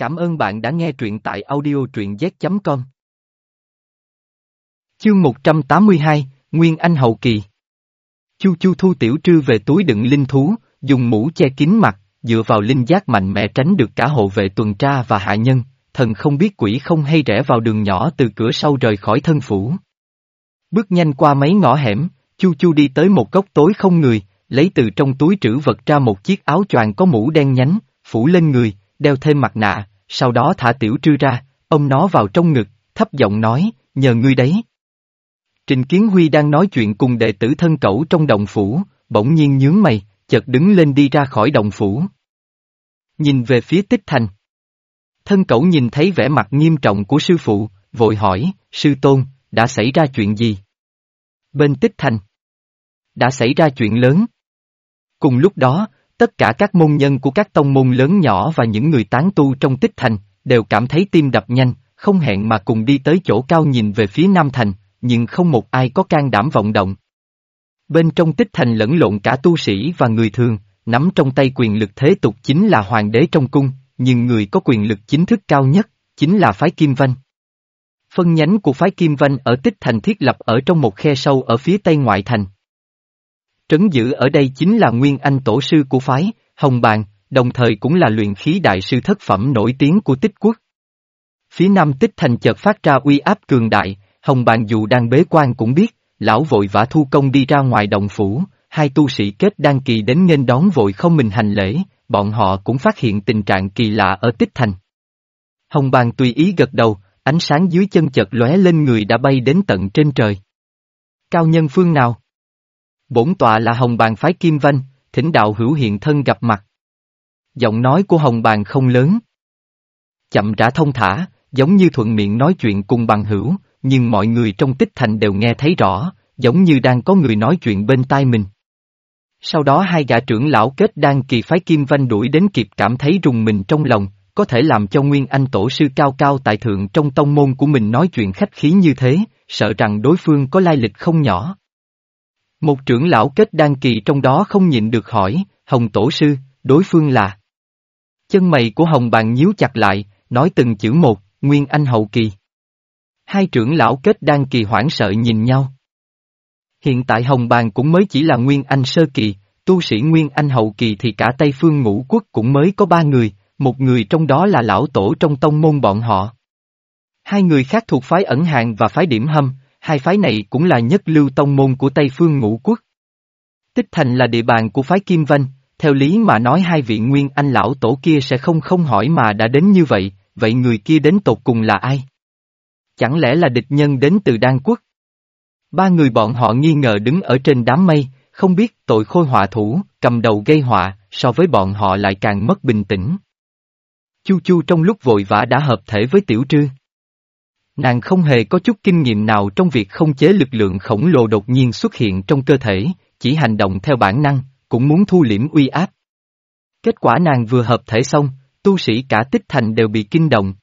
Cảm ơn bạn đã nghe truyện tại audio truyện z.com. Chương 182, Nguyên Anh Hậu Kỳ Chu Chu thu tiểu trư về túi đựng linh thú, dùng mũ che kín mặt, dựa vào linh giác mạnh mẽ tránh được cả hộ vệ tuần tra và hạ nhân, thần không biết quỷ không hay rẽ vào đường nhỏ từ cửa sau rời khỏi thân phủ. Bước nhanh qua mấy ngõ hẻm, Chu Chu đi tới một góc tối không người, lấy từ trong túi trữ vật ra một chiếc áo choàng có mũ đen nhánh, phủ lên người, đeo thêm mặt nạ, sau đó thả tiểu trư ra, ông nó vào trong ngực, thấp giọng nói, nhờ ngươi đấy. Trình Kiến Huy đang nói chuyện cùng đệ tử thân cẩu trong đồng phủ, bỗng nhiên nhướng mày, chợt đứng lên đi ra khỏi đồng phủ. Nhìn về phía tích thành. Thân cẩu nhìn thấy vẻ mặt nghiêm trọng của sư phụ, vội hỏi, sư tôn, đã xảy ra chuyện gì? Bên tích thành. Đã xảy ra chuyện lớn. Cùng lúc đó, tất cả các môn nhân của các tông môn lớn nhỏ và những người tán tu trong tích thành, đều cảm thấy tim đập nhanh, không hẹn mà cùng đi tới chỗ cao nhìn về phía Nam Thành, nhưng không một ai có can đảm vọng động. Bên trong tích thành lẫn lộn cả tu sĩ và người thường, nắm trong tay quyền lực thế tục chính là hoàng đế trong cung, nhưng người có quyền lực chính thức cao nhất, chính là phái Kim Vanh. Phân nhánh của phái Kim Vanh ở tích thành thiết lập ở trong một khe sâu ở phía tây ngoại thành. Trấn giữ ở đây chính là Nguyên Anh tổ sư của phái, Hồng Bàng, đồng thời cũng là luyện khí đại sư thất phẩm nổi tiếng của tích quốc. Phía nam tích thành chợt phát ra uy áp cường đại, Hồng Bàng dù đang bế quan cũng biết, lão vội vã thu công đi ra ngoài đồng phủ, hai tu sĩ kết đan kỳ đến nghênh đón vội không mình hành lễ, bọn họ cũng phát hiện tình trạng kỳ lạ ở tích thành. Hồng Bàng tùy ý gật đầu, ánh sáng dưới chân chợt lóe lên người đã bay đến tận trên trời. Cao nhân phương nào? Bổn tọa là Hồng Bàng phái Kim Vanh, thỉnh đạo hữu hiện thân gặp mặt. Giọng nói của Hồng Bàng không lớn. Chậm rãi thông thả, giống như thuận miệng nói chuyện cùng bằng hữu, nhưng mọi người trong tích thành đều nghe thấy rõ, giống như đang có người nói chuyện bên tai mình. Sau đó hai gã trưởng lão kết đang kỳ phái Kim Vanh đuổi đến kịp cảm thấy rùng mình trong lòng, có thể làm cho Nguyên Anh tổ sư cao cao tại thượng trong tông môn của mình nói chuyện khách khí như thế, sợ rằng đối phương có lai lịch không nhỏ. Một trưởng lão kết đan kỳ trong đó không nhịn được hỏi, Hồng Tổ Sư, đối phương là. Chân mày của Hồng Bàn nhíu chặt lại, nói từng chữ một, Nguyên Anh Hậu Kỳ. Hai trưởng lão kết đan kỳ hoảng sợ nhìn nhau. Hiện tại Hồng Bàn cũng mới chỉ là Nguyên Anh Sơ Kỳ, tu sĩ Nguyên Anh Hậu Kỳ thì cả Tây Phương Ngũ Quốc cũng mới có ba người, một người trong đó là lão tổ trong tông môn bọn họ. Hai người khác thuộc phái ẩn hàng và phái điểm hâm, hai phái này cũng là nhất lưu tông môn của Tây Phương Ngũ Quốc. Tích Thành là địa bàn của phái Kim vân theo lý mà nói hai vị nguyên anh lão tổ kia sẽ không không hỏi mà đã đến như vậy, vậy người kia đến tột cùng là ai? Chẳng lẽ là địch nhân đến từ Đan Quốc? Ba người bọn họ nghi ngờ đứng ở trên đám mây, không biết tội khôi họa thủ, cầm đầu gây họa, so với bọn họ lại càng mất bình tĩnh. Chu Chu trong lúc vội vã đã hợp thể với Tiểu Trư. Nàng không hề có chút kinh nghiệm nào trong việc không chế lực lượng khổng lồ đột nhiên xuất hiện trong cơ thể, chỉ hành động theo bản năng, cũng muốn thu liễm uy áp. Kết quả nàng vừa hợp thể xong, tu sĩ cả tích thành đều bị kinh động.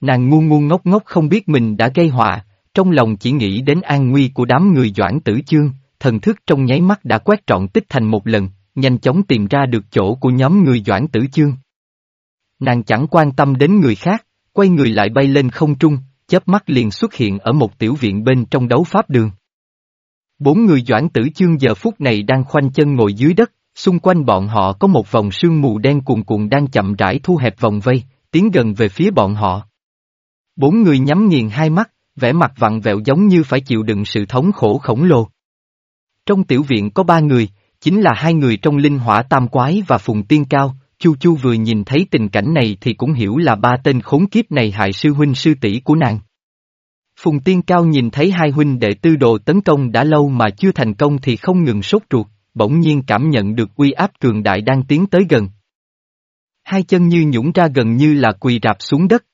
Nàng ngu ngu ngốc ngốc không biết mình đã gây họa, trong lòng chỉ nghĩ đến an nguy của đám người doãn tử chương, thần thức trong nháy mắt đã quét trọn tích thành một lần, nhanh chóng tìm ra được chỗ của nhóm người doãn tử chương. Nàng chẳng quan tâm đến người khác, quay người lại bay lên không trung, chớp mắt liền xuất hiện ở một tiểu viện bên trong đấu pháp đường. Bốn người doãn tử chương giờ phút này đang khoanh chân ngồi dưới đất, xung quanh bọn họ có một vòng sương mù đen cuồn cuộn đang chậm rãi thu hẹp vòng vây, tiến gần về phía bọn họ. Bốn người nhắm nghiền hai mắt, vẻ mặt vặn vẹo giống như phải chịu đựng sự thống khổ khổng lồ. Trong tiểu viện có ba người, chính là hai người trong linh hỏa tam quái và phùng tiên cao, Chu Chu vừa nhìn thấy tình cảnh này thì cũng hiểu là ba tên khốn kiếp này hại sư huynh sư tỷ của nàng. Phùng Tiên Cao nhìn thấy hai huynh đệ tư đồ tấn công đã lâu mà chưa thành công thì không ngừng sốt ruột, bỗng nhiên cảm nhận được uy áp cường đại đang tiến tới gần. Hai chân như nhũng ra gần như là quỳ rạp xuống đất.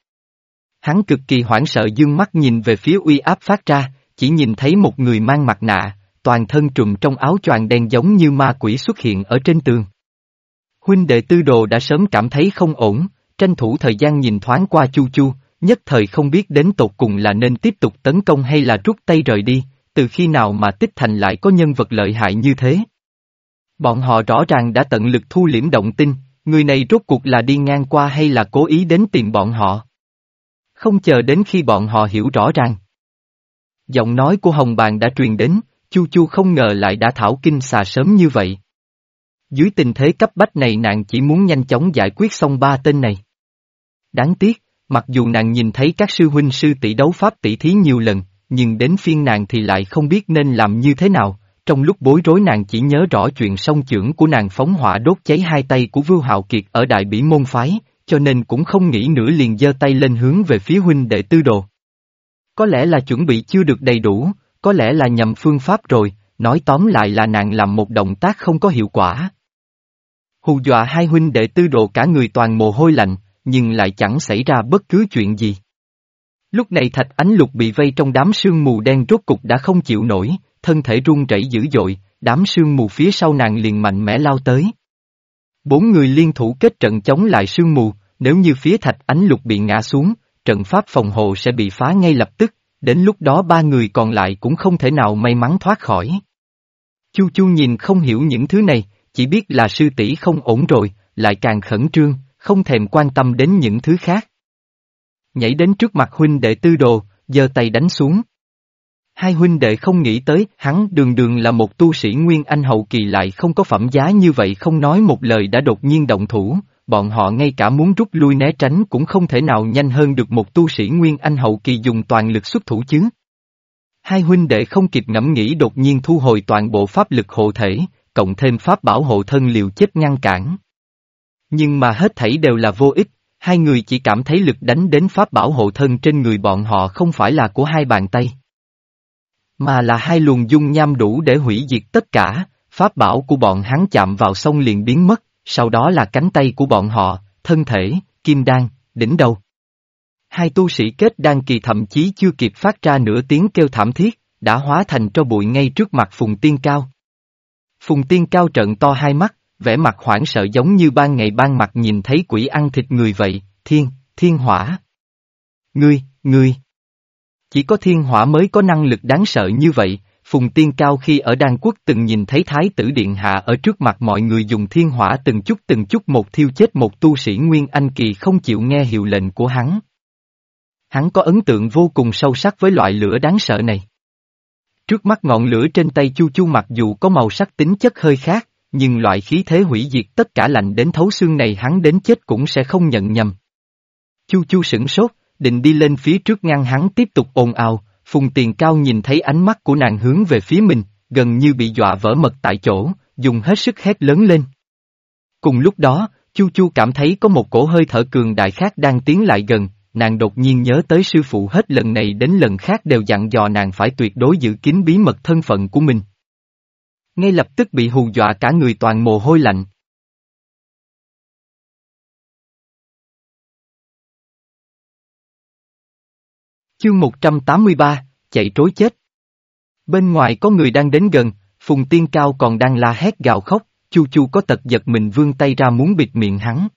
Hắn cực kỳ hoảng sợ dương mắt nhìn về phía uy áp phát ra, chỉ nhìn thấy một người mang mặt nạ, toàn thân trùm trong áo choàng đen giống như ma quỷ xuất hiện ở trên tường. Huynh đệ tư đồ đã sớm cảm thấy không ổn, tranh thủ thời gian nhìn thoáng qua chu chu, nhất thời không biết đến tột cùng là nên tiếp tục tấn công hay là rút tay rời đi, từ khi nào mà tích thành lại có nhân vật lợi hại như thế. Bọn họ rõ ràng đã tận lực thu liễm động tinh, Người này rốt cuộc là đi ngang qua hay là cố ý đến tìm bọn họ? Không chờ đến khi bọn họ hiểu rõ ràng. Giọng nói của Hồng Bàng đã truyền đến, Chu Chu không ngờ lại đã thảo kinh xà sớm như vậy. Dưới tình thế cấp bách này nàng chỉ muốn nhanh chóng giải quyết xong ba tên này. Đáng tiếc, mặc dù nàng nhìn thấy các sư huynh sư tỷ đấu pháp tỷ thí nhiều lần, nhưng đến phiên nàng thì lại không biết nên làm như thế nào, trong lúc bối rối nàng chỉ nhớ rõ chuyện song trưởng của nàng phóng hỏa đốt cháy hai tay của Vưu Hạo Kiệt ở Đại Bỉ Môn Phái, cho nên cũng không nghĩ nữa liền giơ tay lên hướng về phía huynh đệ tư đồ. Có lẽ là chuẩn bị chưa được đầy đủ, có lẽ là nhầm phương pháp rồi, nói tóm lại là nàng làm một động tác không có hiệu quả. Hù dọa hai huynh đệ tư đồ cả người toàn mồ hôi lạnh, nhưng lại chẳng xảy ra bất cứ chuyện gì. Lúc này thạch ánh lục bị vây trong đám sương mù đen rốt cục đã không chịu nổi, thân thể run rẩy dữ dội, đám sương mù phía sau nàng liền mạnh mẽ lao tới. Bốn người liên thủ kết trận chống lại sương mù, nếu như phía thạch ánh lục bị ngã xuống, trận pháp phòng hộ sẽ bị phá ngay lập tức, đến lúc đó ba người còn lại cũng không thể nào may mắn thoát khỏi. Chu Chu nhìn không hiểu những thứ này, chỉ biết là sư tỷ không ổn rồi, lại càng khẩn trương, không thèm quan tâm đến những thứ khác. Nhảy đến trước mặt huynh đệ tư đồ, giơ tay đánh xuống. Hai huynh đệ không nghĩ tới, hắn đường đường là một tu sĩ Nguyên Anh hậu kỳ lại không có phẩm giá như vậy không nói một lời đã đột nhiên động thủ, bọn họ ngay cả muốn rút lui né tránh cũng không thể nào nhanh hơn được một tu sĩ Nguyên Anh hậu kỳ dùng toàn lực xuất thủ chứ. Hai huynh đệ không kịp ngẫm nghĩ đột nhiên thu hồi toàn bộ pháp lực hộ thể, cộng thêm pháp bảo hộ thân liều chết ngăn cản. Nhưng mà hết thảy đều là vô ích, hai người chỉ cảm thấy lực đánh đến pháp bảo hộ thân trên người bọn họ không phải là của hai bàn tay. Mà là hai luồng dung nham đủ để hủy diệt tất cả, pháp bảo của bọn hắn chạm vào sông liền biến mất, sau đó là cánh tay của bọn họ, thân thể, kim đan, đỉnh đầu. Hai tu sĩ kết đan kỳ thậm chí chưa kịp phát ra nửa tiếng kêu thảm thiết, đã hóa thành cho bụi ngay trước mặt Phùng Tiên Cao. Phùng Tiên Cao trận to hai mắt, vẻ mặt hoảng sợ giống như ban ngày ban mặt nhìn thấy quỷ ăn thịt người vậy, thiên, thiên hỏa. Ngươi, ngươi. Chỉ có thiên hỏa mới có năng lực đáng sợ như vậy, Phùng Tiên Cao khi ở Đan Quốc từng nhìn thấy Thái tử Điện Hạ ở trước mặt mọi người dùng thiên hỏa từng chút từng chút một thiêu chết một tu sĩ Nguyên Anh Kỳ không chịu nghe hiệu lệnh của hắn. Hắn có ấn tượng vô cùng sâu sắc với loại lửa đáng sợ này. Trước mắt ngọn lửa trên tay Chu Chu mặc dù có màu sắc tính chất hơi khác, nhưng loại khí thế hủy diệt tất cả lạnh đến thấu xương này hắn đến chết cũng sẽ không nhận nhầm. Chu Chu sửng sốt, định đi lên phía trước ngăn hắn tiếp tục ồn ào, Phùng Tiền Cao nhìn thấy ánh mắt của nàng hướng về phía mình, gần như bị dọa vỡ mật tại chỗ, dùng hết sức hét lớn lên. Cùng lúc đó, Chu Chu cảm thấy có một cổ hơi thở cường đại khác đang tiến lại gần, nàng đột nhiên nhớ tới sư phụ hết lần này đến lần khác đều dặn dò nàng phải tuyệt đối giữ kín bí mật thân phận của mình. Ngay lập tức bị hù dọa cả người toàn mồ hôi lạnh. Chương 183, chạy trối chết. Bên ngoài có người đang đến gần, Phùng Tiên Cao còn đang la hét gào khóc, Chu Chu có tật giật mình vươn tay ra muốn bịt miệng hắn.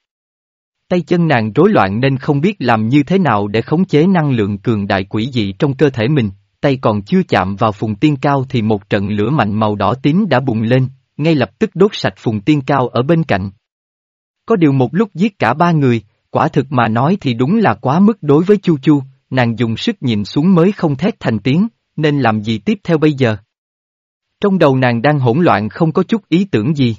Tay chân nàng rối loạn nên không biết làm như thế nào để khống chế năng lượng cường đại quỷ dị trong cơ thể mình, tay còn chưa chạm vào Phùng Tiên Cao thì một trận lửa mạnh màu đỏ tím đã bùng lên, ngay lập tức đốt sạch Phùng Tiên Cao ở bên cạnh. Có điều một lúc giết cả ba người, quả thực mà nói thì đúng là quá mức đối với Chu Chu, nàng dùng sức nhìn xuống mới không thét thành tiếng, nên làm gì tiếp theo bây giờ? Trong đầu nàng đang hỗn loạn không có chút ý tưởng gì.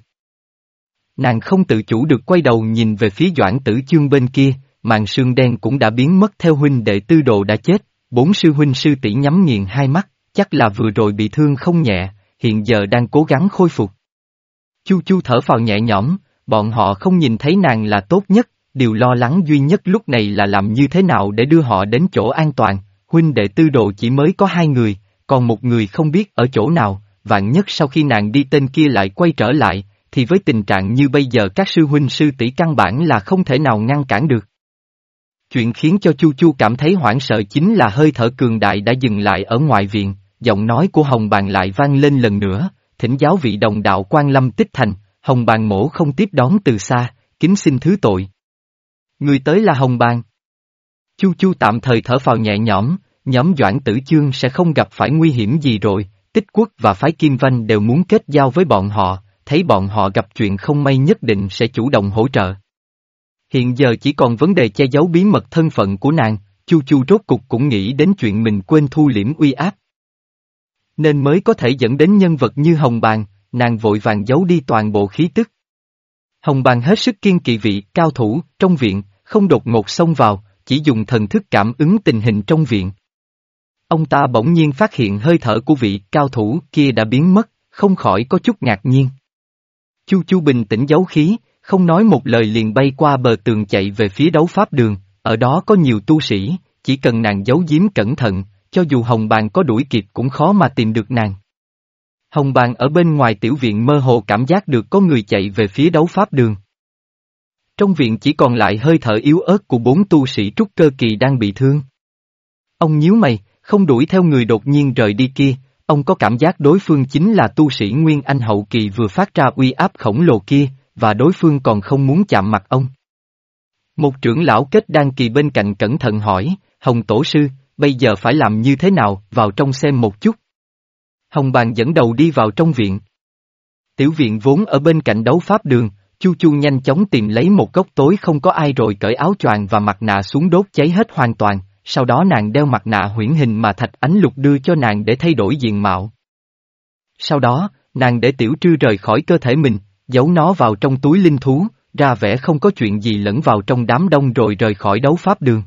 Nàng không tự chủ được quay đầu nhìn về phía Doãn Tử Chương bên kia, màn sương đen cũng đã biến mất theo huynh đệ tư đồ đã chết, bốn sư huynh sư tỷ nhắm nghiền hai mắt, chắc là vừa rồi bị thương không nhẹ, hiện giờ đang cố gắng khôi phục. Chu chu thở phào nhẹ nhõm, bọn họ không nhìn thấy nàng là tốt nhất, điều lo lắng duy nhất lúc này là làm như thế nào để đưa họ đến chỗ an toàn, huynh đệ tư đồ chỉ mới có hai người, còn một người không biết ở chỗ nào, vạn nhất sau khi nàng đi tên kia lại quay trở lại, thì với tình trạng như bây giờ các sư huynh sư tỷ căn bản là không thể nào ngăn cản được. Chuyện khiến cho Chu Chu cảm thấy hoảng sợ chính là hơi thở cường đại đã dừng lại ở ngoài viện, giọng nói của Hồng Bàn lại vang lên lần nữa, thỉnh giáo vị đồng đạo quan lâm tích thành, Hồng Bàn mổ không tiếp đón từ xa, kính xin thứ tội. Người tới là Hồng Bàn. Chu Chu tạm thời thở phào nhẹ nhõm, nhóm Doãn Tử Chương sẽ không gặp phải nguy hiểm gì rồi, tích quốc và phái Kim Vanh đều muốn kết giao với bọn họ, thấy bọn họ gặp chuyện không may nhất định sẽ chủ động hỗ trợ. Hiện giờ chỉ còn vấn đề che giấu bí mật thân phận của nàng, Chu Chu rốt cục cũng nghĩ đến chuyện mình quên thu liễm uy áp. Nên mới có thể dẫn đến nhân vật như Hồng Bàn, nàng vội vàng giấu đi toàn bộ khí tức. Hồng Bàn hết sức kiên kỵ vị cao thủ trong viện, không đột ngột xông vào, chỉ dùng thần thức cảm ứng tình hình trong viện. Ông ta bỗng nhiên phát hiện hơi thở của vị cao thủ kia đã biến mất, không khỏi có chút ngạc nhiên. Chu Chu bình tĩnh giấu khí, không nói một lời liền bay qua bờ tường chạy về phía đấu pháp đường, ở đó có nhiều tu sĩ, chỉ cần nàng giấu giếm cẩn thận, cho dù Hồng Bàng có đuổi kịp cũng khó mà tìm được nàng. Hồng Bàng ở bên ngoài tiểu viện mơ hồ cảm giác được có người chạy về phía đấu pháp đường. Trong viện chỉ còn lại hơi thở yếu ớt của bốn tu sĩ trúc cơ kỳ đang bị thương. Ông nhíu mày, không đuổi theo người đột nhiên rời đi kia, ông có cảm giác đối phương chính là tu sĩ Nguyên Anh hậu kỳ vừa phát ra uy áp khổng lồ kia, và đối phương còn không muốn chạm mặt ông. Một trưởng lão kết đan kỳ bên cạnh cẩn thận hỏi, Hồng Tổ Sư, bây giờ phải làm như thế nào, vào trong xem một chút. Hồng Bàn dẫn đầu đi vào trong viện. Tiểu viện vốn ở bên cạnh đấu pháp đường, Chu Chu nhanh chóng tìm lấy một góc tối không có ai rồi cởi áo choàng và mặt nạ xuống đốt cháy hết hoàn toàn, sau đó nàng đeo mặt nạ huyễn hình mà thạch ánh lục đưa cho nàng để thay đổi diện mạo. Sau đó, nàng để tiểu trư rời khỏi cơ thể mình, giấu nó vào trong túi linh thú, ra vẻ không có chuyện gì lẫn vào trong đám đông rồi rời khỏi đấu pháp đường.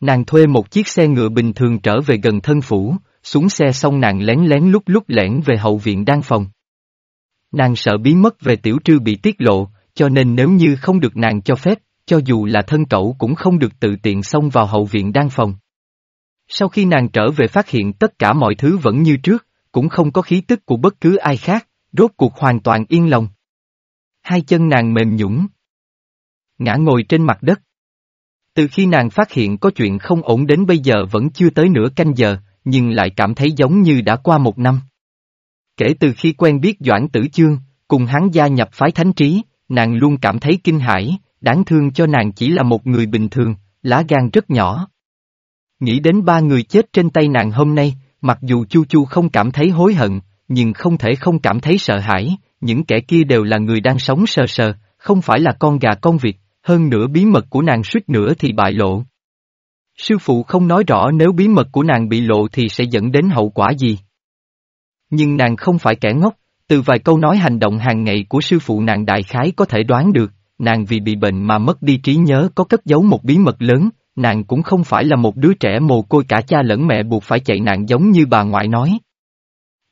Nàng thuê một chiếc xe ngựa bình thường trở về gần thân phủ, xuống xe xong nàng lén lén lúc lúc lẻn về hậu viện đan phòng. Nàng sợ bí mất về tiểu trư bị tiết lộ, cho nên nếu như không được nàng cho phép, cho dù là thân cậu cũng không được tự tiện xông vào hậu viện đan phòng. Sau khi nàng trở về phát hiện tất cả mọi thứ vẫn như trước, cũng không có khí tức của bất cứ ai khác, rốt cuộc hoàn toàn yên lòng. Hai chân nàng mềm nhũng. Ngã ngồi trên mặt đất. Từ khi nàng phát hiện có chuyện không ổn đến bây giờ vẫn chưa tới nửa canh giờ, nhưng lại cảm thấy giống như đã qua một năm. Kể từ khi quen biết Doãn Tử Chương, cùng hắn gia nhập phái thánh trí, nàng luôn cảm thấy kinh hãi, đáng thương cho nàng chỉ là một người bình thường, lá gan rất nhỏ. Nghĩ đến ba người chết trên tay nàng hôm nay, mặc dù Chu Chu không cảm thấy hối hận, nhưng không thể không cảm thấy sợ hãi, những kẻ kia đều là người đang sống sờ sờ, không phải là con gà con vịt, hơn nữa bí mật của nàng suýt nữa thì bại lộ. Sư phụ không nói rõ nếu bí mật của nàng bị lộ thì sẽ dẫn đến hậu quả gì. Nhưng nàng không phải kẻ ngốc, từ vài câu nói hành động hàng ngày của sư phụ nàng đại khái có thể đoán được, nàng vì bị bệnh mà mất đi trí nhớ có cất giấu một bí mật lớn, nàng cũng không phải là một đứa trẻ mồ côi cả cha lẫn mẹ buộc phải chạy nạn giống như bà ngoại nói.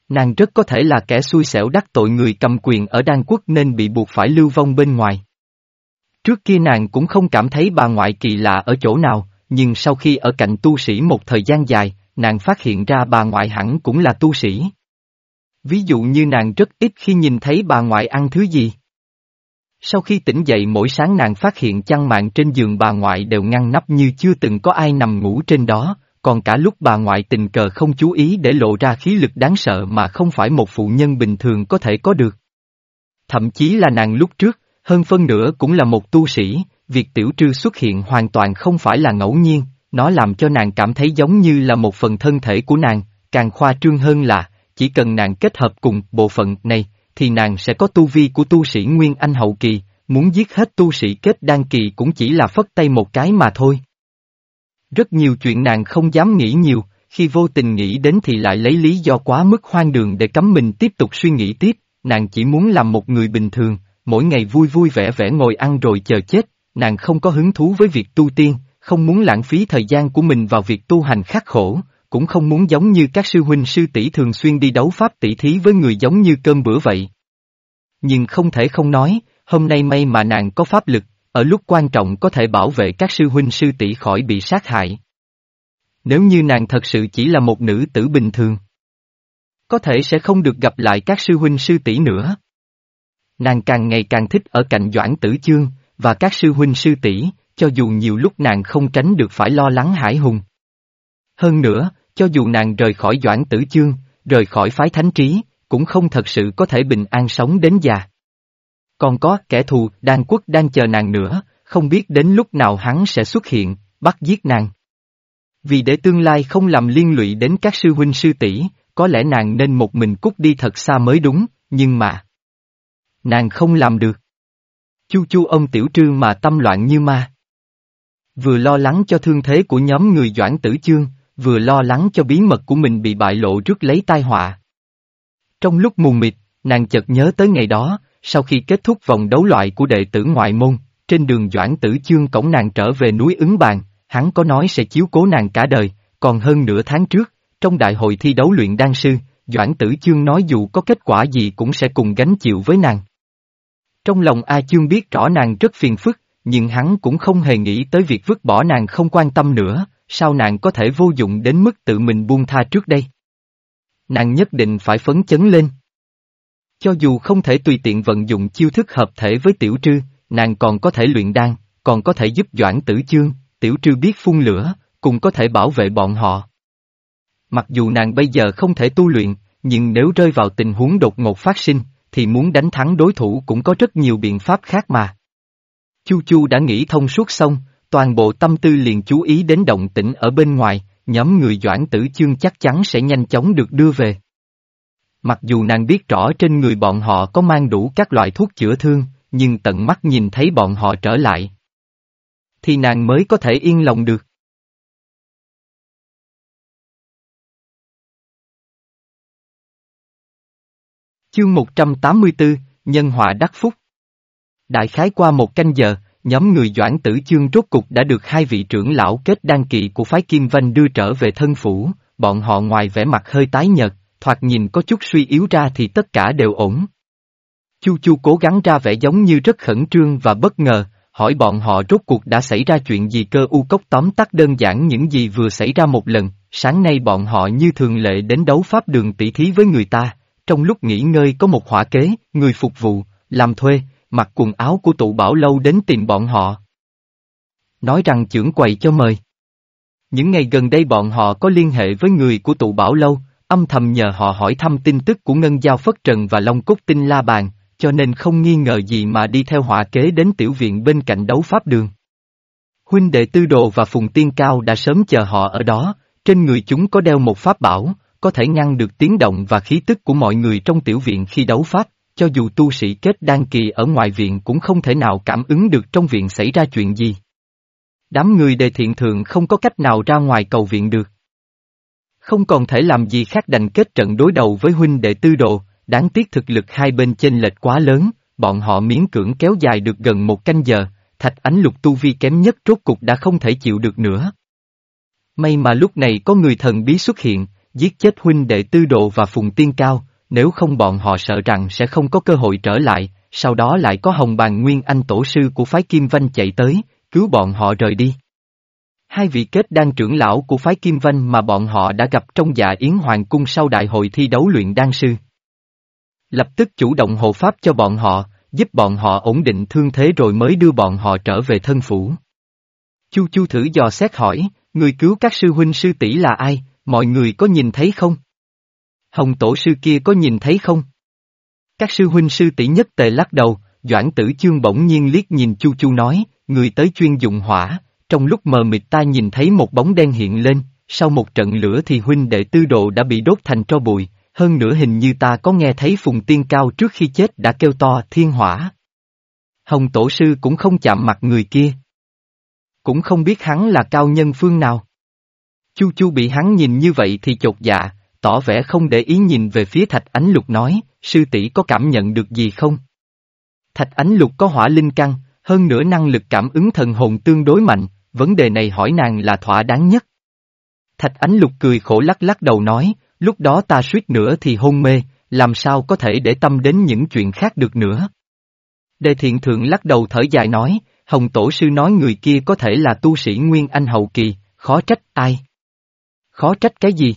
Nàng rất có thể là kẻ xui xẻo đắc tội người cầm quyền ở Đan Quốc nên bị buộc phải lưu vong bên ngoài. Trước kia nàng cũng không cảm thấy bà ngoại kỳ lạ ở chỗ nào, nhưng sau khi ở cạnh tu sĩ một thời gian dài, nàng phát hiện ra bà ngoại hẳn cũng là tu sĩ. Ví dụ như nàng rất ít khi nhìn thấy bà ngoại ăn thứ gì. Sau khi tỉnh dậy mỗi sáng nàng phát hiện chăn mạng trên giường bà ngoại đều ngăn nắp như chưa từng có ai nằm ngủ trên đó, còn cả lúc bà ngoại tình cờ không chú ý để lộ ra khí lực đáng sợ mà không phải một phụ nhân bình thường có thể có được. Thậm chí là nàng lúc trước, hơn phân nửa cũng là một tu sĩ, việc tiểu trư xuất hiện hoàn toàn không phải là ngẫu nhiên, nó làm cho nàng cảm thấy giống như là một phần thân thể của nàng, càng khoa trương hơn là, chỉ cần nàng kết hợp cùng bộ phận này, thì nàng sẽ có tu vi của tu sĩ Nguyên Anh hậu kỳ, muốn giết hết tu sĩ kết đan kỳ cũng chỉ là phất tay một cái mà thôi. Rất nhiều chuyện nàng không dám nghĩ nhiều, khi vô tình nghĩ đến thì lại lấy lý do quá mức hoang đường để cấm mình tiếp tục suy nghĩ tiếp, nàng chỉ muốn làm một người bình thường, mỗi ngày vui vui vẻ vẻ ngồi ăn rồi chờ chết, nàng không có hứng thú với việc tu tiên, không muốn lãng phí thời gian của mình vào việc tu hành khắc khổ, cũng không muốn giống như các sư huynh sư tỷ thường xuyên đi đấu pháp tỷ thí với người giống như cơm bữa vậy. Nhưng không thể không nói, hôm nay may mà nàng có pháp lực, ở lúc quan trọng có thể bảo vệ các sư huynh sư tỷ khỏi bị sát hại. Nếu như nàng thật sự chỉ là một nữ tử bình thường, có thể sẽ không được gặp lại các sư huynh sư tỷ nữa. Nàng càng ngày càng thích ở cạnh Doãn Tử Chương, và các sư huynh sư tỷ, cho dù nhiều lúc nàng không tránh được phải lo lắng hải hùng. Hơn nữa, cho dù nàng rời khỏi Doãn Tử Chương, rời khỏi phái thánh trí, cũng không thật sự có thể bình an sống đến già. Còn có kẻ thù đan quốc đang chờ nàng nữa, không biết đến lúc nào hắn sẽ xuất hiện, bắt giết nàng. Vì để tương lai không làm liên lụy đến các sư huynh sư tỷ, có lẽ nàng nên một mình cút đi thật xa mới đúng, nhưng mà... Nàng không làm được. Chu chu ông tiểu trư mà tâm loạn như ma. Vừa lo lắng cho thương thế của nhóm người Doãn Tử Chương, vừa lo lắng cho bí mật của mình bị bại lộ rước lấy tai họa. Trong lúc mù mịt, nàng chợt nhớ tới ngày đó, sau khi kết thúc vòng đấu loại của đệ tử ngoại môn, trên đường Doãn Tử Chương cổng nàng trở về núi ứng bàn, hắn có nói sẽ chiếu cố nàng cả đời, còn hơn nửa tháng trước, trong đại hội thi đấu luyện đan sư, Doãn Tử Chương nói dù có kết quả gì cũng sẽ cùng gánh chịu với nàng. Trong lòng A Chương biết rõ nàng rất phiền phức, nhưng hắn cũng không hề nghĩ tới việc vứt bỏ nàng không quan tâm nữa, sao nàng có thể vô dụng đến mức tự mình buông tha trước đây. Nàng nhất định phải phấn chấn lên. Cho dù không thể tùy tiện vận dụng chiêu thức hợp thể với tiểu trư, nàng còn có thể luyện đan, còn có thể giúp Doãn Tử Chương, tiểu trư biết phun lửa, cùng có thể bảo vệ bọn họ. Mặc dù nàng bây giờ không thể tu luyện, nhưng nếu rơi vào tình huống đột ngột phát sinh, thì muốn đánh thắng đối thủ cũng có rất nhiều biện pháp khác mà. Chu Chu đã nghĩ thông suốt xong, toàn bộ tâm tư liền chú ý đến động tĩnh ở bên ngoài, nhóm người Doãn Tử Chương chắc chắn sẽ nhanh chóng được đưa về. Mặc dù nàng biết rõ trên người bọn họ có mang đủ các loại thuốc chữa thương, nhưng tận mắt nhìn thấy bọn họ trở lại. Thì nàng mới có thể yên lòng được. Chương 184, Nhân họa đắc phúc Đại khái qua một canh giờ, nhóm người Doãn Tử Chương rốt cục đã được hai vị trưởng lão kết đan kỵ của phái Kim Vanh đưa trở về thân phủ, bọn họ ngoài vẻ mặt hơi tái nhợt, thoạt nhìn có chút suy yếu ra thì tất cả đều ổn. Chu Chu cố gắng ra vẻ giống như rất khẩn trương và bất ngờ, hỏi bọn họ rốt cuộc đã xảy ra chuyện gì cơ u cốc tóm tắt đơn giản những gì vừa xảy ra một lần, sáng nay bọn họ như thường lệ đến đấu pháp đường tỷ thí với người ta, trong lúc nghỉ ngơi có một hỏa kế, người phục vụ, làm thuê, mặc quần áo của tụ bảo lâu đến tìm bọn họ. Nói rằng trưởng quầy cho mời. Những ngày gần đây bọn họ có liên hệ với người của tụ bảo lâu, âm thầm nhờ họ hỏi thăm tin tức của Ngân Giao Phất Trần và Long Cốt Tinh La Bàn, cho nên không nghi ngờ gì mà đi theo họa kế đến tiểu viện bên cạnh đấu pháp đường. Huynh đệ Tư Đồ và Phùng Tiên Cao đã sớm chờ họ ở đó, trên người chúng có đeo một pháp bảo, có thể ngăn được tiếng động và khí tức của mọi người trong tiểu viện khi đấu pháp, cho dù tu sĩ kết đan kỳ ở ngoài viện cũng không thể nào cảm ứng được trong viện xảy ra chuyện gì. Đám người đề thiện thường không có cách nào ra ngoài cầu viện được. Không còn thể làm gì khác đành kết trận đối đầu với huynh đệ tư độ, đáng tiếc thực lực hai bên chênh lệch quá lớn, bọn họ miễn cưỡng kéo dài được gần một canh giờ, thạch ánh lục tu vi kém nhất rốt cục đã không thể chịu được nữa. May mà lúc này có người thần bí xuất hiện, giết chết huynh đệ tư độ và phùng tiên cao, nếu không bọn họ sợ rằng sẽ không có cơ hội trở lại, sau đó lại có hồng bàn nguyên anh tổ sư của phái Kim Vanh chạy tới, cứu bọn họ rời đi. Hai vị kết đan trưởng lão của phái Kim Vanh mà bọn họ đã gặp trong dạ Yến Hoàng Cung sau đại hội thi đấu luyện đan sư. Lập tức chủ động hộ pháp cho bọn họ, giúp bọn họ ổn định thương thế rồi mới đưa bọn họ trở về thân phủ. Chu Chu thử dò xét hỏi, người cứu các sư huynh sư tỷ là ai, mọi người có nhìn thấy không? Hồng tổ sư kia có nhìn thấy không? Các sư huynh sư tỷ nhất tề lắc đầu, Doãn tử chương bỗng nhiên liếc nhìn Chu Chu nói, người tới chuyên dụng hỏa, trong lúc mờ mịt ta nhìn thấy một bóng đen hiện lên, sau một trận lửa thì huynh đệ tư độ đã bị đốt thành tro bụi, hơn nữa hình như ta có nghe thấy phùng tiên cao trước khi chết đã kêu to thiên hỏa. Hồng tổ sư cũng không chạm mặt người kia. Cũng không biết hắn là cao nhân phương nào. Chu Chu bị hắn nhìn như vậy thì chột dạ, tỏ vẻ không để ý nhìn về phía Thạch Ánh Lục nói, sư tỷ có cảm nhận được gì không? Thạch Ánh Lục có hỏa linh căn, hơn nữa năng lực cảm ứng thần hồn tương đối mạnh, vấn đề này hỏi nàng là thỏa đáng nhất. Thạch Ánh Lục cười khổ lắc lắc đầu nói, lúc đó ta suýt nữa thì hôn mê, làm sao có thể để tâm đến những chuyện khác được nữa. Đề thiện thượng lắc đầu thở dài nói, Hồng Tổ Sư nói người kia có thể là tu sĩ Nguyên Anh Hậu Kỳ, khó trách ai. Khó trách cái gì?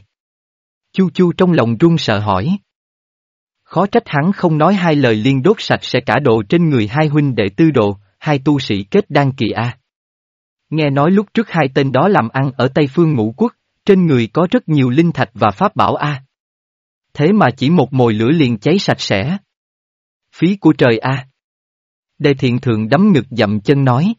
Chu Chu trong lòng run sợ hỏi. Khó trách hắn không nói hai lời liên đốt sạch sẽ cả độ trên người hai huynh đệ tư độ, hai tu sĩ kết đan kỳ A. Nghe nói lúc trước hai tên đó làm ăn ở Tây Phương Ngũ Quốc, trên người có rất nhiều linh thạch và pháp bảo A. Thế mà chỉ một mồi lửa liền cháy sạch sẽ. Phí của trời A. Đề thiện thượng đấm ngực dậm chân nói.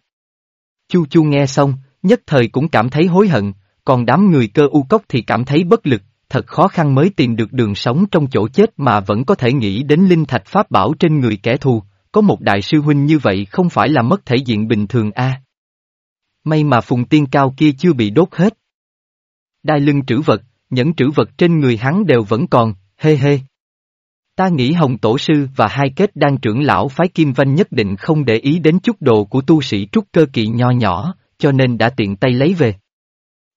Chu Chu nghe xong, nhất thời cũng cảm thấy hối hận, còn đám người cơ u cốc thì cảm thấy bất lực, thật khó khăn mới tìm được đường sống trong chỗ chết mà vẫn có thể nghĩ đến linh thạch pháp bảo trên người kẻ thù, có một đại sư huynh như vậy không phải là mất thể diện bình thường a. May mà phùng tiên cao kia chưa bị đốt hết. Đai lưng trữ vật, những trữ vật trên người hắn đều vẫn còn, hê hê. Ta nghĩ Hồng Tổ Sư và hai kết đan trưởng lão phái Kim Vanh nhất định không để ý đến chút đồ của tu sĩ trúc cơ kỳ nho nhỏ, cho nên đã tiện tay lấy về.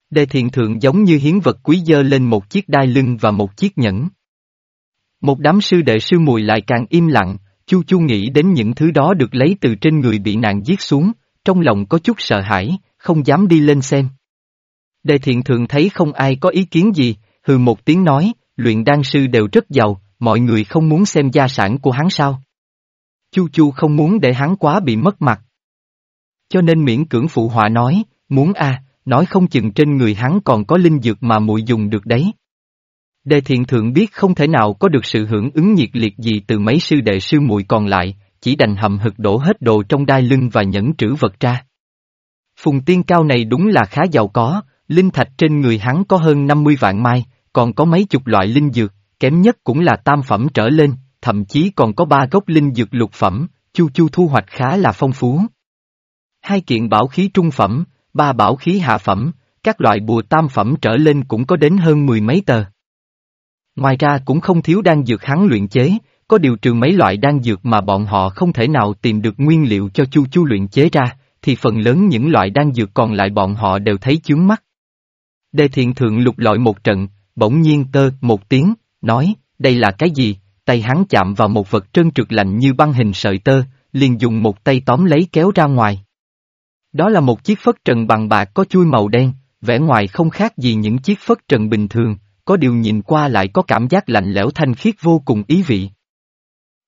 Đề thiện thượng giống như hiến vật quý dơ lên một chiếc đai lưng và một chiếc nhẫn. Một đám sư đệ sư mùi lại càng im lặng, Chu Chu nghĩ đến những thứ đó được lấy từ trên người bị nạn giết xuống, trong lòng có chút sợ hãi, không dám đi lên xem. Đề thiện thượng thấy không ai có ý kiến gì, hừ một tiếng nói, luyện đan sư đều rất giàu, mọi người không muốn xem gia sản của hắn sao. Chu Chu không muốn để hắn quá bị mất mặt. Cho nên miễn cưỡng phụ họa nói, muốn a, nói không chừng trên người hắn còn có linh dược mà muội dùng được đấy. Đề thiện thượng biết không thể nào có được sự hưởng ứng nhiệt liệt gì từ mấy sư đệ sư muội còn lại, chỉ đành hầm hực đổ hết đồ trong đai lưng và nhẫn trữ vật ra. Phùng tiên cao này đúng là khá giàu có, linh thạch trên người hắn có hơn 50 vạn mai, còn có mấy chục loại linh dược, kém nhất cũng là tam phẩm trở lên, thậm chí còn có ba gốc linh dược lục phẩm, chu chu thu hoạch khá là phong phú. Hai kiện bảo khí trung phẩm, ba bảo khí hạ phẩm, các loại bùa tam phẩm trở lên cũng có đến hơn mười mấy tờ. Ngoài ra cũng không thiếu đan dược hắn luyện chế, có điều trừ mấy loại đan dược mà bọn họ không thể nào tìm được nguyên liệu cho chu chu luyện chế ra, thì phần lớn những loại đan dược còn lại bọn họ đều thấy chướng mắt. Đề thiện thượng lục lọi một trận, bỗng nhiên tơ một tiếng, nói, đây là cái gì, tay hắn chạm vào một vật trơn trượt lạnh như băng hình sợi tơ, liền dùng một tay tóm lấy kéo ra ngoài. Đó là một chiếc phất trần bằng bạc có chui màu đen, vẻ ngoài không khác gì những chiếc phất trần bình thường, có điều nhìn qua lại có cảm giác lạnh lẽo thanh khiết vô cùng ý vị.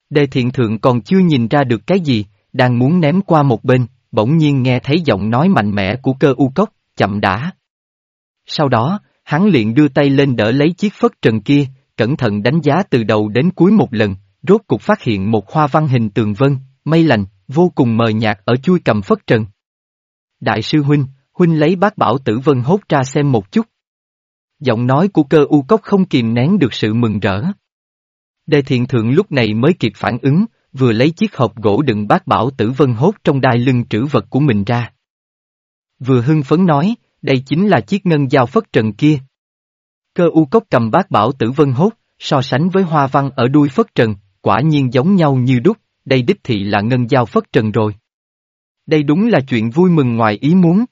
Đề thiện thượng còn chưa nhìn ra được cái gì, đang muốn ném qua một bên, bỗng nhiên nghe thấy giọng nói mạnh mẽ của cơ u cốc, chậm đã. Sau đó, hắn liền đưa tay lên đỡ lấy chiếc phất trần kia, cẩn thận đánh giá từ đầu đến cuối một lần, rốt cục phát hiện một hoa văn hình tường vân, mây lành, vô cùng mờ nhạt ở chui cầm phất trần. Đại sư huynh, huynh lấy bát bảo tử vân hốt ra xem một chút. Giọng nói của cơ u cốc không kìm nén được sự mừng rỡ. Đề thiện thượng lúc này mới kịp phản ứng, vừa lấy chiếc hộp gỗ đựng bát bảo tử vân hốt trong đai lưng trữ vật của mình ra. Vừa hưng phấn nói, đây chính là chiếc ngân dao phất trần kia. Cơ u cốc cầm bát bảo tử vân hốt, so sánh với hoa văn ở đuôi phất trần, quả nhiên giống nhau như đúc, đây đích thị là ngân dao phất trần rồi. Đây đúng là chuyện vui mừng ngoài ý muốn.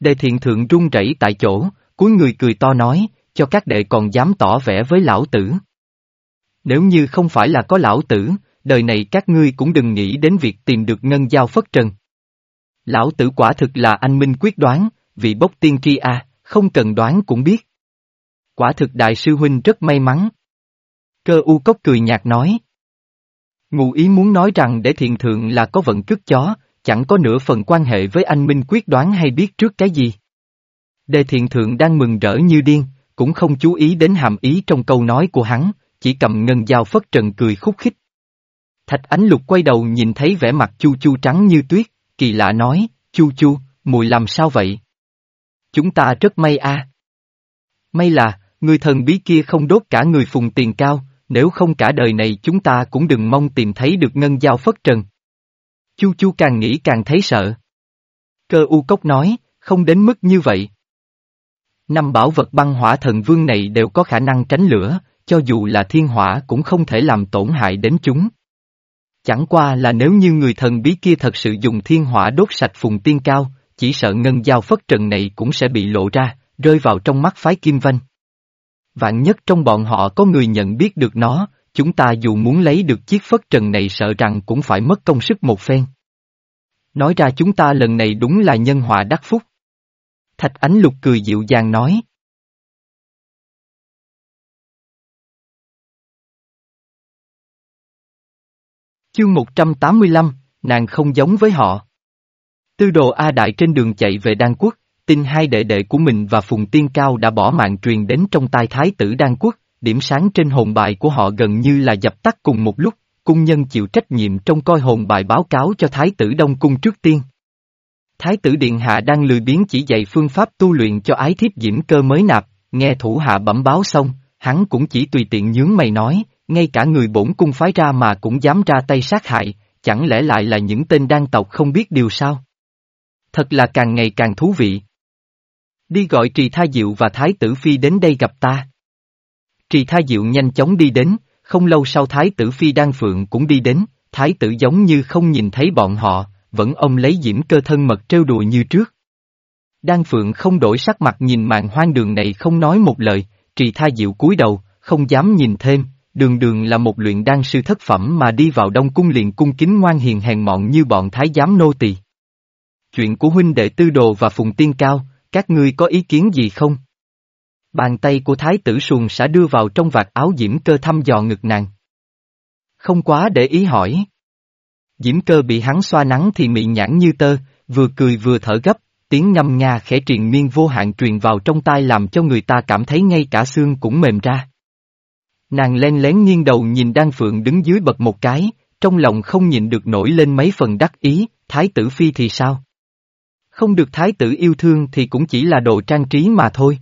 Đề thiện thượng run rẩy tại chỗ, cuối người cười to nói, cho các đệ còn dám tỏ vẻ với lão tử. Nếu như không phải là có lão tử, đời này các ngươi cũng đừng nghĩ đến việc tìm được ngân giao phất trần. Lão tử quả thực là anh minh quyết đoán, vị bốc tiên tri a, không cần đoán cũng biết. Quả thực đại sư huynh rất may mắn. Cơ u cốc cười nhạt nói. Ngụ ý muốn nói rằng để thiện thượng là có vận cướp chó, chẳng có nửa phần quan hệ với anh Minh quyết đoán hay biết trước cái gì. Đề thiện thượng đang mừng rỡ như điên, cũng không chú ý đến hàm ý trong câu nói của hắn, chỉ cầm ngân dao phất trần cười khúc khích. Thạch ánh lục quay đầu nhìn thấy vẻ mặt chu chu trắng như tuyết, kỳ lạ nói, chu chu, mùi làm sao vậy? Chúng ta rất may a. May là, người thần bí kia không đốt cả người phùng tiền cao, nếu không cả đời này chúng ta cũng đừng mong tìm thấy được ngân dao phất trần. Chu chu càng nghĩ càng thấy sợ. Cơ u cốc nói, không đến mức như vậy. Năm bảo vật băng hỏa thần vương này đều có khả năng tránh lửa, cho dù là thiên hỏa cũng không thể làm tổn hại đến chúng. Chẳng qua là nếu như người thần bí kia thật sự dùng thiên hỏa đốt sạch phùng tiên cao, chỉ sợ ngân giao phất trần này cũng sẽ bị lộ ra, rơi vào trong mắt phái kim vanh. Vạn nhất trong bọn họ có người nhận biết được nó, chúng ta dù muốn lấy được chiếc phất trần này sợ rằng cũng phải mất công sức một phen. Nói ra chúng ta lần này đúng là nhân họa đắc phúc. Thạch Ánh Lục cười dịu dàng nói. Chương 185, nàng không giống với họ. Tư đồ A Đại trên đường chạy về Đan Quốc, tin hai đệ đệ của mình và Phùng Tiên Cao đã bỏ mạng truyền đến trong tai Thái tử Đan Quốc, điểm sáng trên hồn bài của họ gần như là dập tắt cùng một lúc, cung nhân chịu trách nhiệm trong coi hồn bài báo cáo cho Thái tử Đông Cung trước tiên. Thái tử Điện Hạ đang lười biến chỉ dạy phương pháp tu luyện cho ái thiếp diễm cơ mới nạp, nghe thủ hạ bẩm báo xong, hắn cũng chỉ tùy tiện nhướng mày nói, ngay cả người bổn cung phái ra mà cũng dám ra tay sát hại, chẳng lẽ lại là những tên đan tộc không biết điều sao? Thật là càng ngày càng thú vị. Đi gọi Trì Tha Diệu và Thái tử Phi đến đây gặp ta. Trì Tha Diệu nhanh chóng đi đến, không lâu sau Thái tử Phi Đan Phượng cũng đi đến, Thái tử giống như không nhìn thấy bọn họ, vẫn ông lấy diễm cơ thân mật trêu đùa như trước. Đan Phượng không đổi sắc mặt nhìn màn hoang đường này không nói một lời, Trì Tha Diệu cúi đầu, không dám nhìn thêm, đường đường là một luyện đan sư thất phẩm mà đi vào đông cung liền cung kính ngoan hiền hèn mọn như bọn thái giám nô tỳ. Chuyện của huynh đệ tư đồ và phùng tiên cao, các ngươi có ý kiến gì không? Bàn tay của thái tử xuồng sẽ đưa vào trong vạt áo diễm cơ thăm dò ngực nàng. Không quá để ý hỏi. Diễm cơ bị hắn xoa nắng thì mị nhãn như tơ, vừa cười vừa thở gấp, tiếng ngâm nga khẽ triền miên vô hạn truyền vào trong tai làm cho người ta cảm thấy ngay cả xương cũng mềm ra. Nàng len lén nghiêng đầu nhìn Đan Phượng đứng dưới bật một cái, trong lòng không nhịn được nổi lên mấy phần đắc ý, thái tử phi thì sao? Không được thái tử yêu thương thì cũng chỉ là đồ trang trí mà thôi.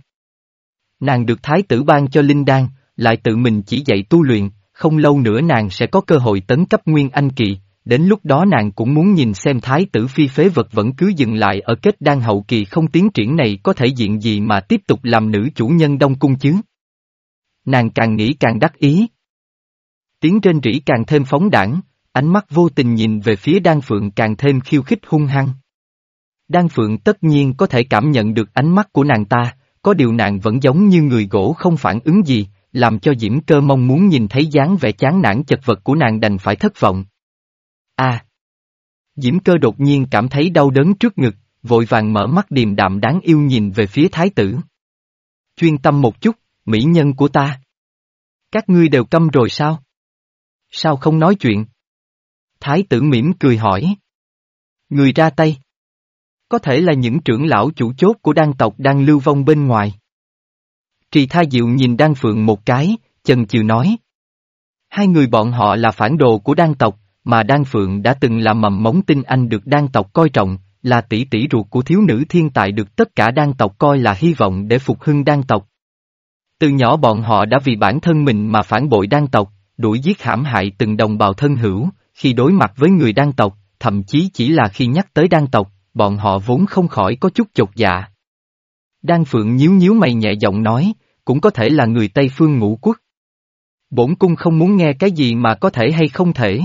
Nàng được thái tử ban cho linh đan, lại tự mình chỉ dạy tu luyện, không lâu nữa nàng sẽ có cơ hội tấn cấp nguyên anh kỳ, đến lúc đó nàng cũng muốn nhìn xem thái tử phi phế vật vẫn cứ dừng lại ở kết đan hậu kỳ không tiến triển này có thể diện gì mà tiếp tục làm nữ chủ nhân đông cung chứ. Nàng càng nghĩ càng đắc ý. Tiếng trên rỉ càng thêm phóng đảng, ánh mắt vô tình nhìn về phía đan phượng càng thêm khiêu khích hung hăng. Đan phượng tất nhiên có thể cảm nhận được ánh mắt của nàng ta, có điều nàng vẫn giống như người gỗ không phản ứng gì, làm cho Diễm Cơ mong muốn nhìn thấy dáng vẻ chán nản chật vật của nàng đành phải thất vọng. À! Diễm Cơ đột nhiên cảm thấy đau đớn trước ngực, vội vàng mở mắt điềm đạm đáng yêu nhìn về phía thái tử. Chuyên tâm một chút, mỹ nhân của ta. Các ngươi đều câm rồi sao? Sao không nói chuyện? Thái tử mỉm cười hỏi. Người ra tay. Có thể là những trưởng lão chủ chốt của đan tộc đang lưu vong bên ngoài. Trì Tha Diệu nhìn Đan Phượng một cái, chần chừ nói. Hai người bọn họ là phản đồ của đan tộc, mà Đan Phượng đã từng là mầm mống tinh anh được đan tộc coi trọng, là tỷ tỷ ruột của thiếu nữ thiên tài được tất cả đan tộc coi là hy vọng để phục hưng đan tộc. Từ nhỏ bọn họ đã vì bản thân mình mà phản bội đan tộc, đuổi giết hãm hại từng đồng bào thân hữu, khi đối mặt với người đan tộc, thậm chí chỉ là khi nhắc tới đan tộc, bọn họ vốn không khỏi có chút chột dạ. Đan Phượng nhíu nhíu mày nhẹ giọng nói, cũng có thể là người Tây Phương ngũ quốc. Bổn cung không muốn nghe cái gì mà có thể hay không thể.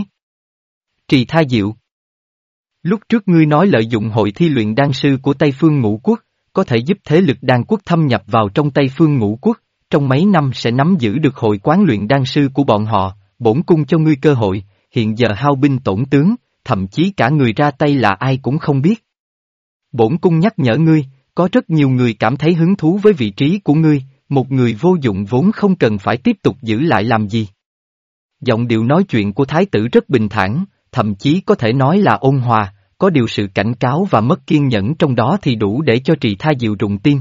Trì Tha Diệu Lúc trước ngươi nói lợi dụng hội thi luyện đan sư của Tây Phương ngũ quốc, có thể giúp thế lực đan quốc thâm nhập vào trong Tây Phương ngũ quốc, trong mấy năm sẽ nắm giữ được hội quán luyện đan sư của bọn họ, bổn cung cho ngươi cơ hội, hiện giờ hao binh tổn tướng, thậm chí cả người ra tay là ai cũng không biết. Bổn cung nhắc nhở ngươi, có rất nhiều người cảm thấy hứng thú với vị trí của ngươi, một người vô dụng vốn không cần phải tiếp tục giữ lại làm gì. Giọng điệu nói chuyện của thái tử rất bình thản, thậm chí có thể nói là ôn hòa, có điều sự cảnh cáo và mất kiên nhẫn trong đó thì đủ để cho trì tha diệu rụng tiên.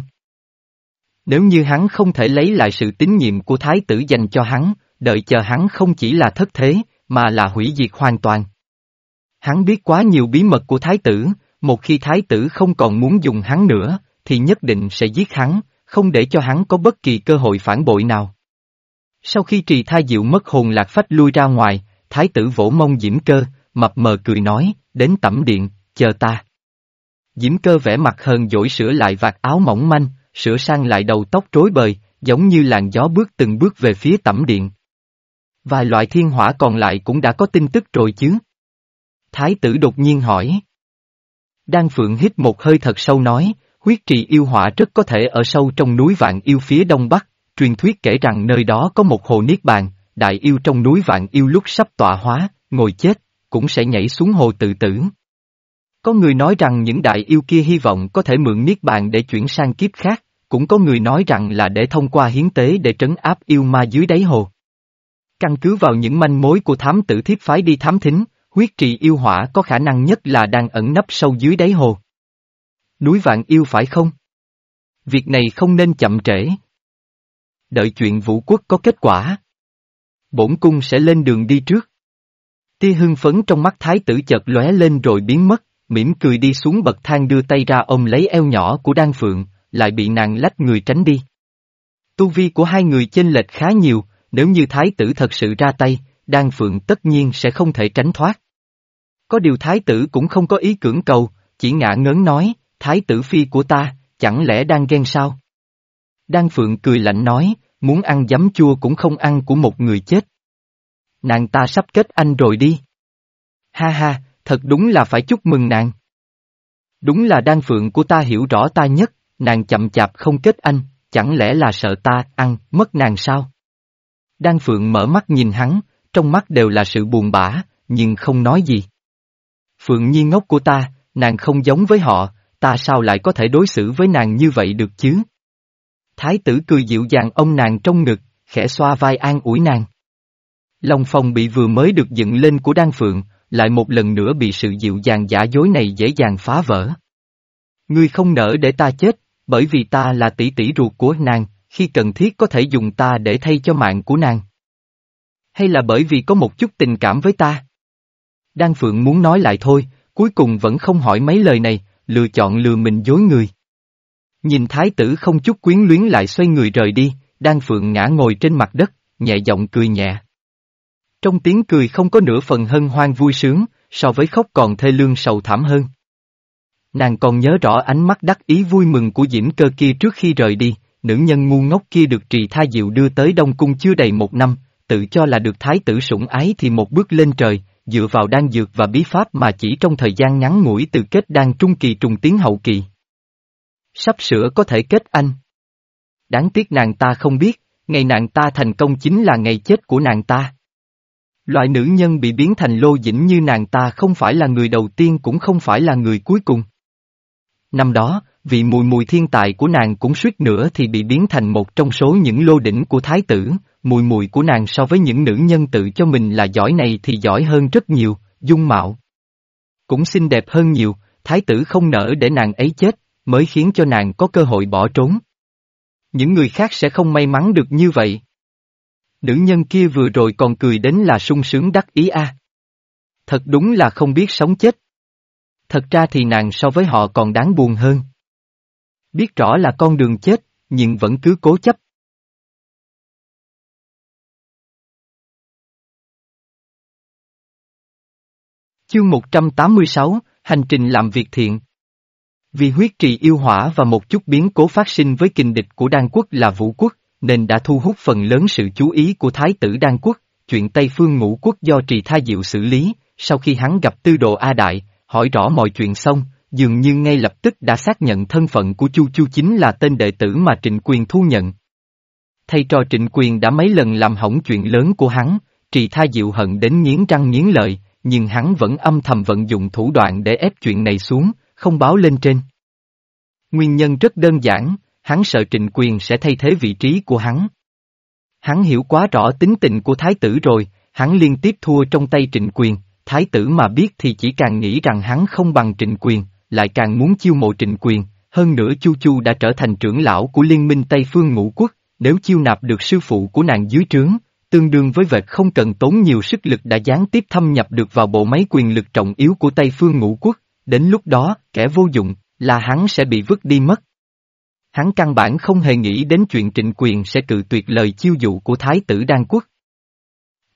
Nếu như hắn không thể lấy lại sự tín nhiệm của thái tử dành cho hắn, đợi chờ hắn không chỉ là thất thế, mà là hủy diệt hoàn toàn. Hắn biết quá nhiều bí mật của thái tử, một khi thái tử không còn muốn dùng hắn nữa, thì nhất định sẽ giết hắn, không để cho hắn có bất kỳ cơ hội phản bội nào. Sau khi trì tha diệu mất hồn lạc phách lui ra ngoài, thái tử vỗ mông diễm cơ, mập mờ cười nói, đến tẩm điện, chờ ta. Diễm cơ vẽ mặt hờn dỗi sửa lại vạt áo mỏng manh, sửa sang lại đầu tóc rối bời, giống như làn gió bước từng bước về phía tẩm điện. Vài loại thiên hỏa còn lại cũng đã có tin tức rồi chứ. Thái tử đột nhiên hỏi. Đan Phượng hít một hơi thật sâu nói, huyết trì yêu hỏa rất có thể ở sâu trong núi Vạn Yêu phía đông bắc, truyền thuyết kể rằng nơi đó có một hồ niết bàn, đại yêu trong núi Vạn Yêu lúc sắp tọa hóa, ngồi chết, cũng sẽ nhảy xuống hồ tự tử. Có người nói rằng những đại yêu kia hy vọng có thể mượn niết bàn để chuyển sang kiếp khác, cũng có người nói rằng là để thông qua hiến tế để trấn áp yêu ma dưới đáy hồ. Căn cứ vào những manh mối của thám tử thiếp phái đi thám thính, huyết trì yêu hỏa có khả năng nhất là đang ẩn nấp sâu dưới đáy hồ. Núi vạn yêu phải không? Việc này không nên chậm trễ. Đợi chuyện vũ quốc có kết quả. Bổn cung sẽ lên đường đi trước. Tia hưng phấn trong mắt thái tử chợt lóe lên rồi biến mất, mỉm cười đi xuống bậc thang đưa tay ra ôm lấy eo nhỏ của Đan Phượng, lại bị nàng lách người tránh đi. Tu vi của hai người chênh lệch khá nhiều, nếu như thái tử thật sự ra tay, Đan Phượng tất nhiên sẽ không thể tránh thoát. Có điều thái tử cũng không có ý cưỡng cầu, chỉ ngã ngớn nói, thái tử phi của ta, chẳng lẽ đang ghen sao? Đan Phượng cười lạnh nói, muốn ăn giấm chua cũng không ăn của một người chết. Nàng ta sắp kết anh rồi đi. Ha ha, thật đúng là phải chúc mừng nàng. Đúng là Đan Phượng của ta hiểu rõ ta nhất, nàng chậm chạp không kết anh, chẳng lẽ là sợ ta ăn, mất nàng sao? Đan Phượng mở mắt nhìn hắn, trong mắt đều là sự buồn bã, nhưng không nói gì. Phượng Nhi ngốc của ta, nàng không giống với họ, ta sao lại có thể đối xử với nàng như vậy được chứ? Thái tử cười dịu dàng ông nàng trong ngực, khẽ xoa vai an ủi nàng. Lòng phòng bị vừa mới được dựng lên của Đan Phượng, lại một lần nữa bị sự dịu dàng giả dối này dễ dàng phá vỡ. Ngươi không nỡ để ta chết, bởi vì ta là tỷ tỷ ruột của nàng, khi cần thiết có thể dùng ta để thay cho mạng của nàng. Hay là bởi vì có một chút tình cảm với ta? Đan Phượng muốn nói lại thôi, cuối cùng vẫn không hỏi mấy lời này, lựa chọn lừa mình dối người. Nhìn thái tử không chút quyến luyến lại xoay người rời đi, Đan Phượng ngã ngồi trên mặt đất, nhẹ giọng cười nhẹ. Trong tiếng cười không có nửa phần hân hoan vui sướng, so với khóc còn thê lương sầu thảm hơn. Nàng còn nhớ rõ ánh mắt đắc ý vui mừng của Diễm Cơ kia trước khi rời đi, nữ nhân ngu ngốc kia được trì tha diệu đưa tới Đông Cung chưa đầy một năm, tự cho là được thái tử sủng ái thì một bước lên trời, dựa vào đan dược và bí pháp mà chỉ trong thời gian ngắn ngủi từ kết đan trung kỳ trùng tiến hậu kỳ. Sắp sửa có thể kết anh. Đáng tiếc nàng ta không biết, ngày nàng ta thành công chính là ngày chết của nàng ta. Loại nữ nhân bị biến thành lô dĩnh như nàng ta không phải là người đầu tiên cũng không phải là người cuối cùng. Năm đó, vị mùi mùi thiên tài của nàng cũng suýt nữa thì bị biến thành một trong số những lô đỉnh của thái tử, mùi mùi của nàng so với những nữ nhân tự cho mình là giỏi này thì giỏi hơn rất nhiều, dung mạo. Cũng xinh đẹp hơn nhiều, thái tử không nỡ để nàng ấy chết, mới khiến cho nàng có cơ hội bỏ trốn. Những người khác sẽ không may mắn được như vậy. Nữ nhân kia vừa rồi còn cười đến là sung sướng đắc ý a. Thật đúng là không biết sống chết. Thật ra thì nàng so với họ còn đáng buồn hơn. Biết rõ là con đường chết, nhưng vẫn cứ cố chấp. Chương 186, Hành trình làm việc thiện Vì huyết trì yêu hỏa và một chút biến cố phát sinh với kình địch của Đan quốc là Vũ quốc, nên đã thu hút phần lớn sự chú ý của Thái tử Đan quốc, chuyện Tây Phương Ngũ quốc do Trì Tha Diệu xử lý, sau khi hắn gặp tư đồ A Đại, hỏi rõ mọi chuyện xong, dường như ngay lập tức đã xác nhận thân phận của Chu Chu chính là tên đệ tử mà Trịnh Quyền thu nhận. thay trò Trịnh Quyền đã mấy lần làm hỏng chuyện lớn của hắn, Trì Tha Diệu hận đến nghiến răng nghiến lợi, nhưng hắn vẫn âm thầm vận dụng thủ đoạn để ép chuyện này xuống, không báo lên trên. Nguyên nhân rất đơn giản, hắn sợ trịnh quyền sẽ thay thế vị trí của hắn. Hắn hiểu quá rõ tính tình của thái tử rồi, hắn liên tiếp thua trong tay trịnh quyền, thái tử mà biết thì chỉ càng nghĩ rằng hắn không bằng trịnh quyền, lại càng muốn chiêu mộ trịnh quyền, hơn nữa Chu Chu đã trở thành trưởng lão của liên minh Tây Phương Ngũ Quốc, nếu chiêu nạp được sư phụ của nàng dưới trướng, tương đương với vệt không cần tốn nhiều sức lực đã gián tiếp thâm nhập được vào bộ máy quyền lực trọng yếu của Tây Phương Ngũ Quốc, đến lúc đó, kẻ vô dụng, là hắn sẽ bị vứt đi mất. Hắn căn bản không hề nghĩ đến chuyện trịnh quyền sẽ cự tuyệt lời chiêu dụ của Thái tử Đan Quốc.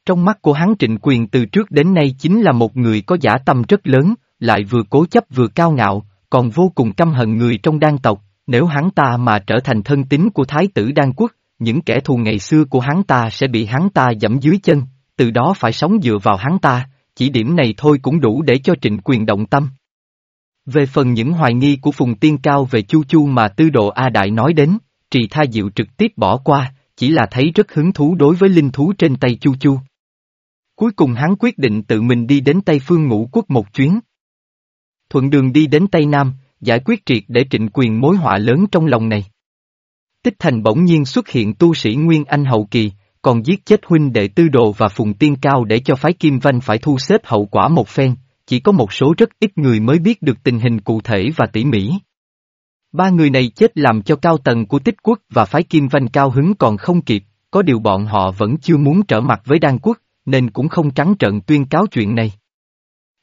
Trong mắt của hắn trịnh quyền từ trước đến nay chính là một người có giả tâm rất lớn, lại vừa cố chấp vừa cao ngạo, còn vô cùng căm hận người trong đan tộc, nếu hắn ta mà trở thành thân tín của Thái tử Đan Quốc, những kẻ thù ngày xưa của hắn ta sẽ bị hắn ta dẫm dưới chân, từ đó phải sống dựa vào hắn ta, chỉ điểm này thôi cũng đủ để cho trịnh quyền động tâm. Về phần những hoài nghi của Phùng Tiên Cao về Chu Chu mà tư độ A Đại nói đến, Trì Tha Diệu trực tiếp bỏ qua, chỉ là thấy rất hứng thú đối với linh thú trên tay Chu Chu. Cuối cùng hắn quyết định tự mình đi đến Tây Phương Ngũ Quốc một chuyến. Thuận đường đi đến Tây Nam, giải quyết triệt để trịnh quyền mối họa lớn trong lòng này. Tích thành bỗng nhiên xuất hiện tu sĩ Nguyên Anh hậu kỳ, còn giết chết huynh đệ tư đồ và phùng tiên cao để cho phái Kim Vanh phải thu xếp hậu quả một phen, chỉ có một số rất ít người mới biết được tình hình cụ thể và tỉ mỉ. Ba người này chết làm cho cao tầng của tích quốc và phái Kim Vanh cao hứng còn không kịp, có điều bọn họ vẫn chưa muốn trở mặt với đan quốc, nên cũng không trắng trợn tuyên cáo chuyện này.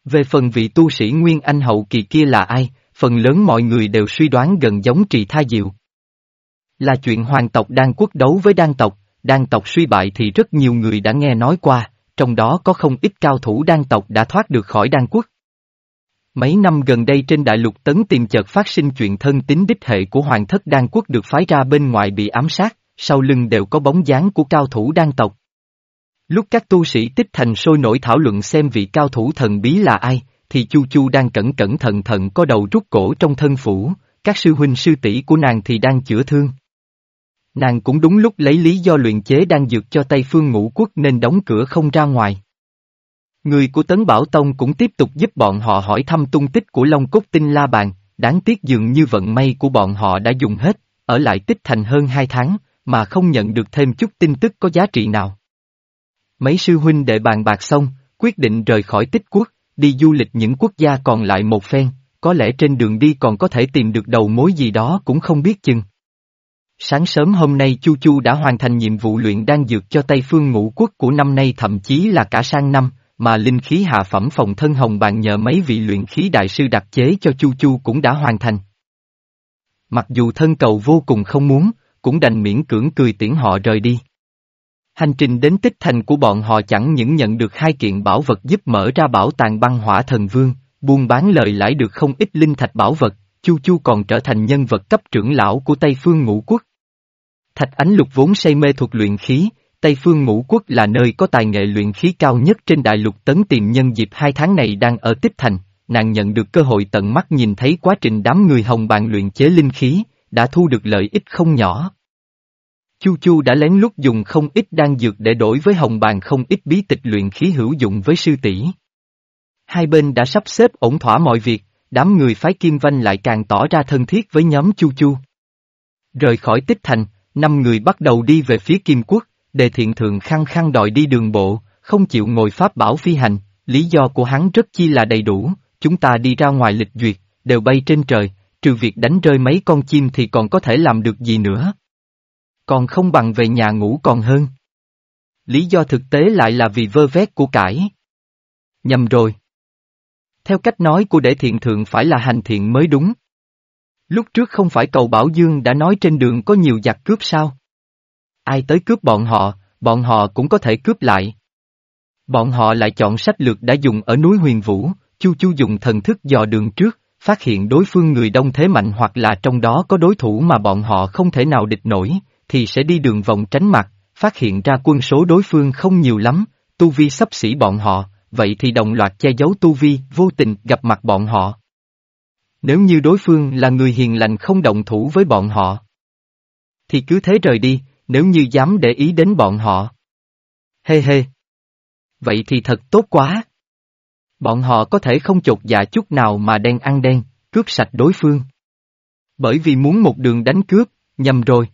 Về phần vị tu sĩ Nguyên Anh hậu kỳ kia là ai, phần lớn mọi người đều suy đoán gần giống trì tha diệu. Là chuyện hoàng tộc đan quốc đấu với đan tộc, đan tộc suy bại thì rất nhiều người đã nghe nói qua, trong đó có không ít cao thủ đan tộc đã thoát được khỏi đan quốc. Mấy năm gần đây trên đại lục tấn tìm chợt phát sinh chuyện thân tín đích hệ của Hoàng thất Đan quốc được phái ra bên ngoài bị ám sát, sau lưng đều có bóng dáng của cao thủ đan tộc. Lúc các tu sĩ tích thành sôi nổi thảo luận xem vị cao thủ thần bí là ai, thì Chu Chu đang cẩn cẩn thận thận có đầu rút cổ trong thân phủ, các sư huynh sư tỷ của nàng thì đang chữa thương. Nàng cũng đúng lúc lấy lý do luyện chế đang dược cho Tây Phương ngũ quốc nên đóng cửa không ra ngoài. Người của Tấn Bảo Tông cũng tiếp tục giúp bọn họ hỏi thăm tung tích của Long Cốt Tinh La Bàn, đáng tiếc dường như vận may của bọn họ đã dùng hết, ở lại tích thành hơn hai tháng, mà không nhận được thêm chút tin tức có giá trị nào. Mấy sư huynh đệ bàn bạc xong, quyết định rời khỏi tích quốc, đi du lịch những quốc gia còn lại một phen, có lẽ trên đường đi còn có thể tìm được đầu mối gì đó cũng không biết chừng. Sáng sớm hôm nay Chu Chu đã hoàn thành nhiệm vụ luyện đan dược cho Tây Phương ngũ quốc của năm nay thậm chí là cả sang năm, mà linh khí hạ phẩm phòng thân hồng bàn nhờ mấy vị luyện khí đại sư đặc chế cho Chu Chu cũng đã hoàn thành. Mặc dù thân cầu vô cùng không muốn, cũng đành miễn cưỡng cười tiễn họ rời đi. Hành trình đến tích thành của bọn họ chẳng những nhận được hai kiện bảo vật giúp mở ra bảo tàng băng hỏa thần vương, buôn bán lợi lãi được không ít linh thạch bảo vật, Chu Chu còn trở thành nhân vật cấp trưởng lão của Tây Phương Ngũ Quốc. Thạch Ánh Lục vốn say mê thuật luyện khí, Tây Phương Ngũ Quốc là nơi có tài nghệ luyện khí cao nhất trên đại lục tấn tìm nhân dịp hai tháng này đang ở Tích Thành, nàng nhận được cơ hội tận mắt nhìn thấy quá trình đám người hồng bàn luyện chế linh khí, đã thu được lợi ích không nhỏ. Chu Chu đã lén lút dùng không ít đan dược để đổi với hồng bàn không ít bí tịch luyện khí hữu dụng với sư tỷ. Hai bên đã sắp xếp ổn thỏa mọi việc, đám người phái Kim Vanh lại càng tỏ ra thân thiết với nhóm Chu Chu. Rời khỏi tích thành, năm người bắt đầu đi về phía Kim Quốc, đề thiện thượng khăng khăng đòi đi đường bộ, không chịu ngồi pháp bảo phi hành, lý do của hắn rất chi là đầy đủ, chúng ta đi ra ngoài lịch duyệt, đều bay trên trời, trừ việc đánh rơi mấy con chim thì còn có thể làm được gì nữa. Còn không bằng về nhà ngủ còn hơn. Lý do thực tế lại là vì vơ vét của cải. Nhầm rồi. Theo cách nói của đệ thiện thượng phải là hành thiện mới đúng. Lúc trước không phải cầu Bảo Dương đã nói trên đường có nhiều giặc cướp sao? Ai tới cướp bọn họ, bọn họ cũng có thể cướp lại. Bọn họ lại chọn sách lược đã dùng ở núi Huyền Vũ, Chu Chu dùng thần thức dò đường trước, phát hiện đối phương người đông thế mạnh hoặc là trong đó có đối thủ mà bọn họ không thể nào địch nổi, thì sẽ đi đường vòng tránh mặt, phát hiện ra quân số đối phương không nhiều lắm, tu vi sắp xỉ bọn họ, vậy thì đồng loạt che giấu tu vi, vô tình gặp mặt bọn họ. Nếu như đối phương là người hiền lành không động thủ với bọn họ, thì cứ thế rời đi, nếu như dám để ý đến bọn họ. Hê hê. Vậy thì thật tốt quá. Bọn họ có thể không chột dạ chút nào mà đen ăn đen, cướp sạch đối phương. Bởi vì muốn một đường đánh cướp, nhầm rồi.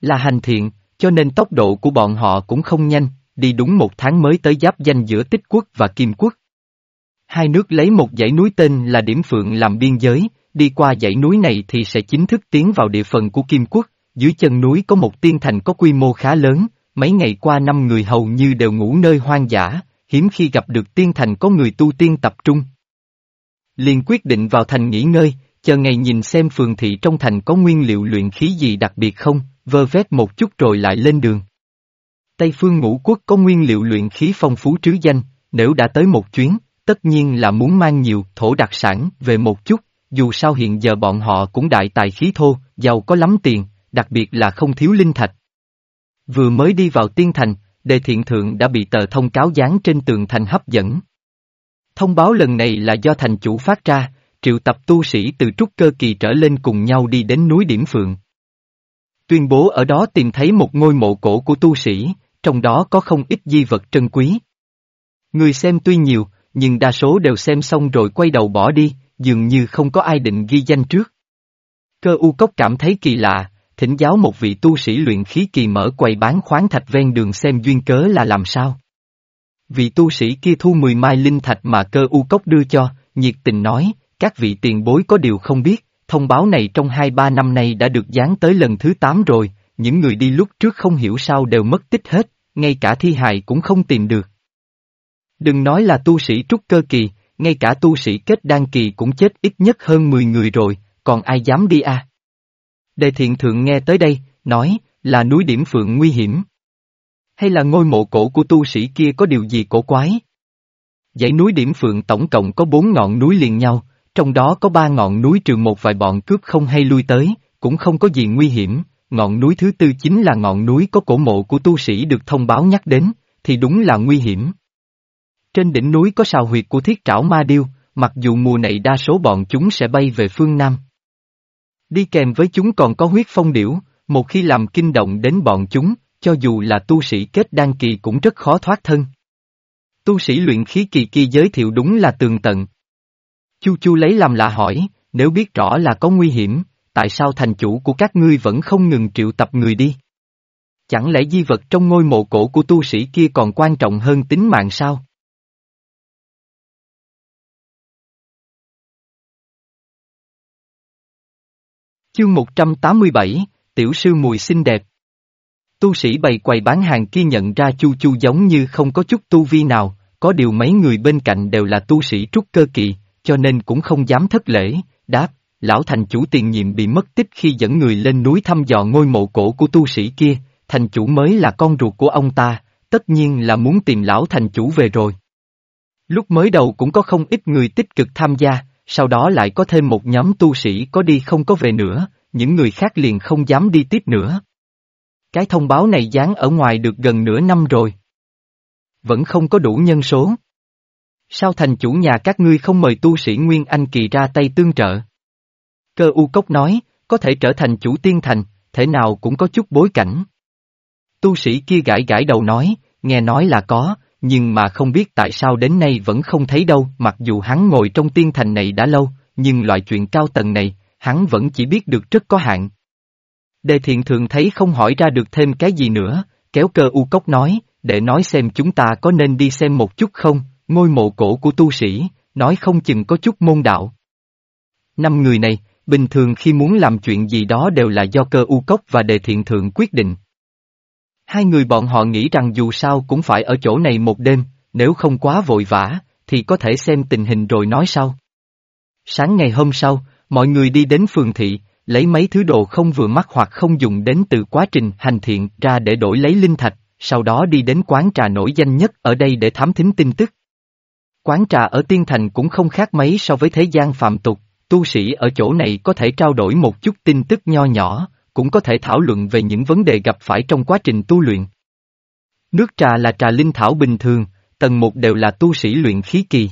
Là hành thiện, cho nên tốc độ của bọn họ cũng không nhanh, đi đúng một tháng mới tới giáp danh giữa Tích Quốc và Kim Quốc. Hai nước lấy một dãy núi tên là Điểm Phượng làm biên giới, đi qua dãy núi này thì sẽ chính thức tiến vào địa phận của Kim Quốc, dưới chân núi có một tiên thành có quy mô khá lớn, mấy ngày qua năm người hầu như đều ngủ nơi hoang dã, hiếm khi gặp được tiên thành có người tu tiên tập trung. Liền quyết định vào thành nghỉ ngơi, chờ ngày nhìn xem phường thị trong thành có nguyên liệu luyện khí gì đặc biệt không, vơ vét một chút rồi lại lên đường. Tây phương ngũ quốc có nguyên liệu luyện khí phong phú trứ danh, nếu đã tới một chuyến, tất nhiên là muốn mang nhiều thổ đặc sản về một chút, dù sao hiện giờ bọn họ cũng đại tài khí thô, giàu có lắm tiền, đặc biệt là không thiếu linh thạch. Vừa mới đi vào tiên thành, đề thiện thượng đã bị tờ thông cáo dán trên tường thành hấp dẫn. Thông báo lần này là do thành chủ phát ra, triệu tập tu sĩ từ trúc cơ kỳ trở lên cùng nhau đi đến núi Điểm Phượng. Tuyên bố ở đó tìm thấy một ngôi mộ cổ của tu sĩ, trong đó có không ít di vật trân quý. Người xem tuy nhiều, nhưng đa số đều xem xong rồi quay đầu bỏ đi, dường như không có ai định ghi danh trước. Cơ u cốc cảm thấy kỳ lạ, thỉnh giáo một vị tu sĩ luyện khí kỳ mở quầy bán khoáng thạch ven đường xem duyên cớ là làm sao. Vị tu sĩ kia thu 10 mai linh thạch mà cơ u cốc đưa cho, nhiệt tình nói, các vị tiền bối có điều không biết, thông báo này trong 2-3 năm nay đã được dán tới lần thứ 8 rồi, những người đi lúc trước không hiểu sao đều mất tích hết, ngay cả thi hài cũng không tìm được. Đừng nói là tu sĩ trúc cơ kỳ, ngay cả tu sĩ kết đan kỳ cũng chết ít nhất hơn 10 người rồi, còn ai dám đi à? Đề thiện thượng nghe tới đây, nói, là núi điểm phượng nguy hiểm. Hay là ngôi mộ cổ của tu sĩ kia có điều gì cổ quái? Dãy núi Điểm Phượng tổng cộng có bốn ngọn núi liền nhau, trong đó có ba ngọn núi trừ một vài bọn cướp không hay lui tới, cũng không có gì nguy hiểm, ngọn núi thứ tư chính là ngọn núi có cổ mộ của tu sĩ được thông báo nhắc đến, thì đúng là nguy hiểm. Trên đỉnh núi có sào huyệt của thiết trảo ma điêu, mặc dù mùa này đa số bọn chúng sẽ bay về phương Nam. Đi kèm với chúng còn có huyết phong điểu, một khi làm kinh động đến bọn chúng, cho dù là tu sĩ kết đan kỳ cũng rất khó thoát thân. Tu sĩ luyện khí kỳ kia giới thiệu đúng là tường tận. Chu Chu lấy làm lạ hỏi, nếu biết rõ là có nguy hiểm, tại sao thành chủ của các ngươi vẫn không ngừng triệu tập người đi? Chẳng lẽ di vật trong ngôi mộ cổ của tu sĩ kia còn quan trọng hơn tính mạng sao? Chương 187, Tiểu sư mùi xinh đẹp. Tu sĩ bày quầy bán hàng kia nhận ra Chu Chu giống như không có chút tu vi nào, có điều mấy người bên cạnh đều là tu sĩ trúc cơ kỳ, cho nên cũng không dám thất lễ, đáp, lão thành chủ tiền nhiệm bị mất tích khi dẫn người lên núi thăm dò ngôi mộ cổ của tu sĩ kia, thành chủ mới là con ruột của ông ta, tất nhiên là muốn tìm lão thành chủ về rồi. Lúc mới đầu cũng có không ít người tích cực tham gia, sau đó lại có thêm một nhóm tu sĩ có đi không có về nữa, những người khác liền không dám đi tiếp nữa. Cái thông báo này dán ở ngoài được gần nửa năm rồi. Vẫn không có đủ nhân số. Sao thành chủ nhà các ngươi không mời tu sĩ Nguyên Anh Kỳ ra tay tương trợ? Cơ u cốc nói, có thể trở thành chủ tiên thành, thể nào cũng có chút bối cảnh. Tu sĩ kia gãi gãi đầu nói, nghe nói là có, nhưng mà không biết tại sao đến nay vẫn không thấy đâu, mặc dù hắn ngồi trong tiên thành này đã lâu, nhưng loại chuyện cao tầng này, hắn vẫn chỉ biết được rất có hạn. Đề thiện thường thấy không hỏi ra được thêm cái gì nữa, kéo cơ u cốc nói, để nói xem chúng ta có nên đi xem một chút không, ngôi mộ cổ của tu sĩ, nói không chừng có chút môn đạo. Năm người này, bình thường khi muốn làm chuyện gì đó đều là do cơ u cốc và đề thiện thượng quyết định. Hai người bọn họ nghĩ rằng dù sao cũng phải ở chỗ này một đêm, nếu không quá vội vã, thì có thể xem tình hình rồi nói sau. Sáng ngày hôm sau, mọi người đi đến phường thị, lấy mấy thứ đồ không vừa mắt hoặc không dùng đến từ quá trình hành thiện ra để đổi lấy linh thạch, sau đó đi đến quán trà nổi danh nhất ở đây để thám thính tin tức. Quán trà ở Tiên Thành cũng không khác mấy so với thế gian phạm tục, tu sĩ ở chỗ này có thể trao đổi một chút tin tức nho nhỏ, cũng có thể thảo luận về những vấn đề gặp phải trong quá trình tu luyện. Nước trà là trà linh thảo bình thường, tầng một đều là tu sĩ luyện khí kỳ.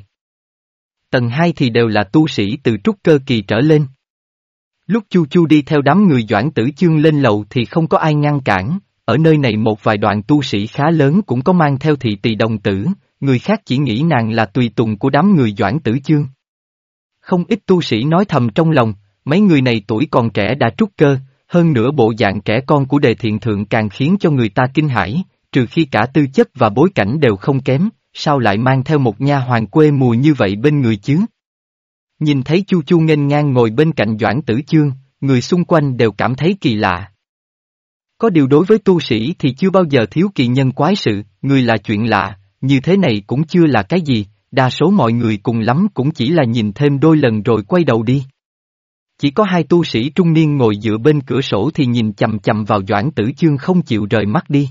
Tầng hai thì đều là tu sĩ từ trúc cơ kỳ trở lên. Lúc Chu Chu đi theo đám người Doãn Tử Chương lên lầu thì không có ai ngăn cản, ở nơi này một vài đoạn tu sĩ khá lớn cũng có mang theo thị tỳ đồng tử, người khác chỉ nghĩ nàng là tùy tùng của đám người Doãn Tử Chương. Không ít tu sĩ nói thầm trong lòng, mấy người này tuổi còn trẻ đã trúc cơ, hơn nữa bộ dạng trẻ con của đề thiện thượng càng khiến cho người ta kinh hãi, trừ khi cả tư chất và bối cảnh đều không kém, sao lại mang theo một nha hoàng quê mùa như vậy bên người chứ? Nhìn thấy Chu Chu nghênh ngang ngồi bên cạnh Doãn Tử Chương, người xung quanh đều cảm thấy kỳ lạ. Có điều đối với tu sĩ thì chưa bao giờ thiếu kỳ nhân quái sự, người là chuyện lạ, như thế này cũng chưa là cái gì, đa số mọi người cùng lắm cũng chỉ là nhìn thêm đôi lần rồi quay đầu đi. Chỉ có hai tu sĩ trung niên ngồi dựa bên cửa sổ thì nhìn chầm chầm vào Doãn Tử Chương không chịu rời mắt đi.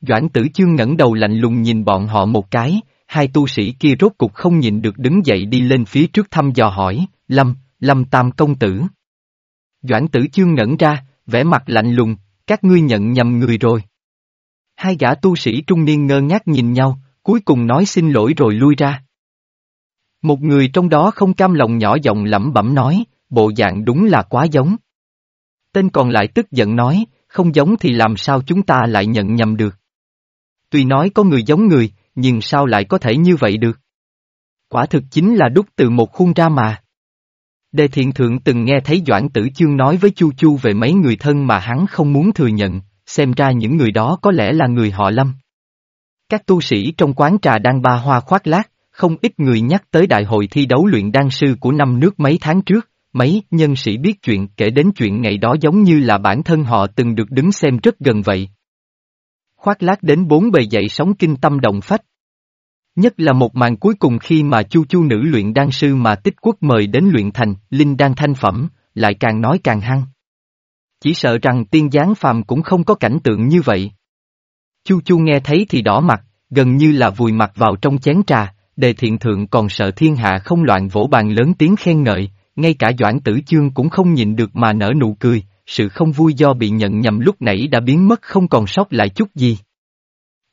Doãn Tử Chương ngẩng đầu lạnh lùng nhìn bọn họ một cái, hai tu sĩ kia rốt cục không nhìn được đứng dậy đi lên phía trước thăm dò hỏi, Lâm, Lâm Tam Công Tử. Doãn Tử Chương ngẩn ra, vẻ mặt lạnh lùng, các ngươi nhận nhầm người rồi. Hai gã tu sĩ trung niên ngơ ngác nhìn nhau, cuối cùng nói xin lỗi rồi lui ra. Một người trong đó không cam lòng nhỏ giọng lẩm bẩm nói, bộ dạng đúng là quá giống. Tên còn lại tức giận nói, không giống thì làm sao chúng ta lại nhận nhầm được. Tuy nói có người giống người, nhưng sao lại có thể như vậy được? Quả thực chính là đúc từ một khuôn ra mà. Đề thiện thượng từng nghe thấy Doãn Tử Chương nói với Chu Chu về mấy người thân mà hắn không muốn thừa nhận, xem ra những người đó có lẽ là người họ Lâm. Các tu sĩ trong quán trà đang ba hoa khoác lác, không ít người nhắc tới đại hội thi đấu luyện đan sư của năm nước mấy tháng trước, mấy nhân sĩ biết chuyện kể đến chuyện ngày đó giống như là bản thân họ từng được đứng xem rất gần vậy. Khoác lác đến bốn bề dậy sóng kinh tâm động phách. Nhất là một màn cuối cùng khi mà chu chu nữ luyện đan sư mà tích quốc mời đến luyện thành, linh đan thanh phẩm, lại càng nói càng hăng. Chỉ sợ rằng tiên giáng phàm cũng không có cảnh tượng như vậy. Chu chu nghe thấy thì đỏ mặt, gần như là vùi mặt vào trong chén trà, đề thiện thượng còn sợ thiên hạ không loạn vỗ bàn lớn tiếng khen ngợi, ngay cả Doãn Tử Chương cũng không nhìn được mà nở nụ cười, sự không vui do bị nhận nhầm lúc nãy đã biến mất không còn sót lại chút gì.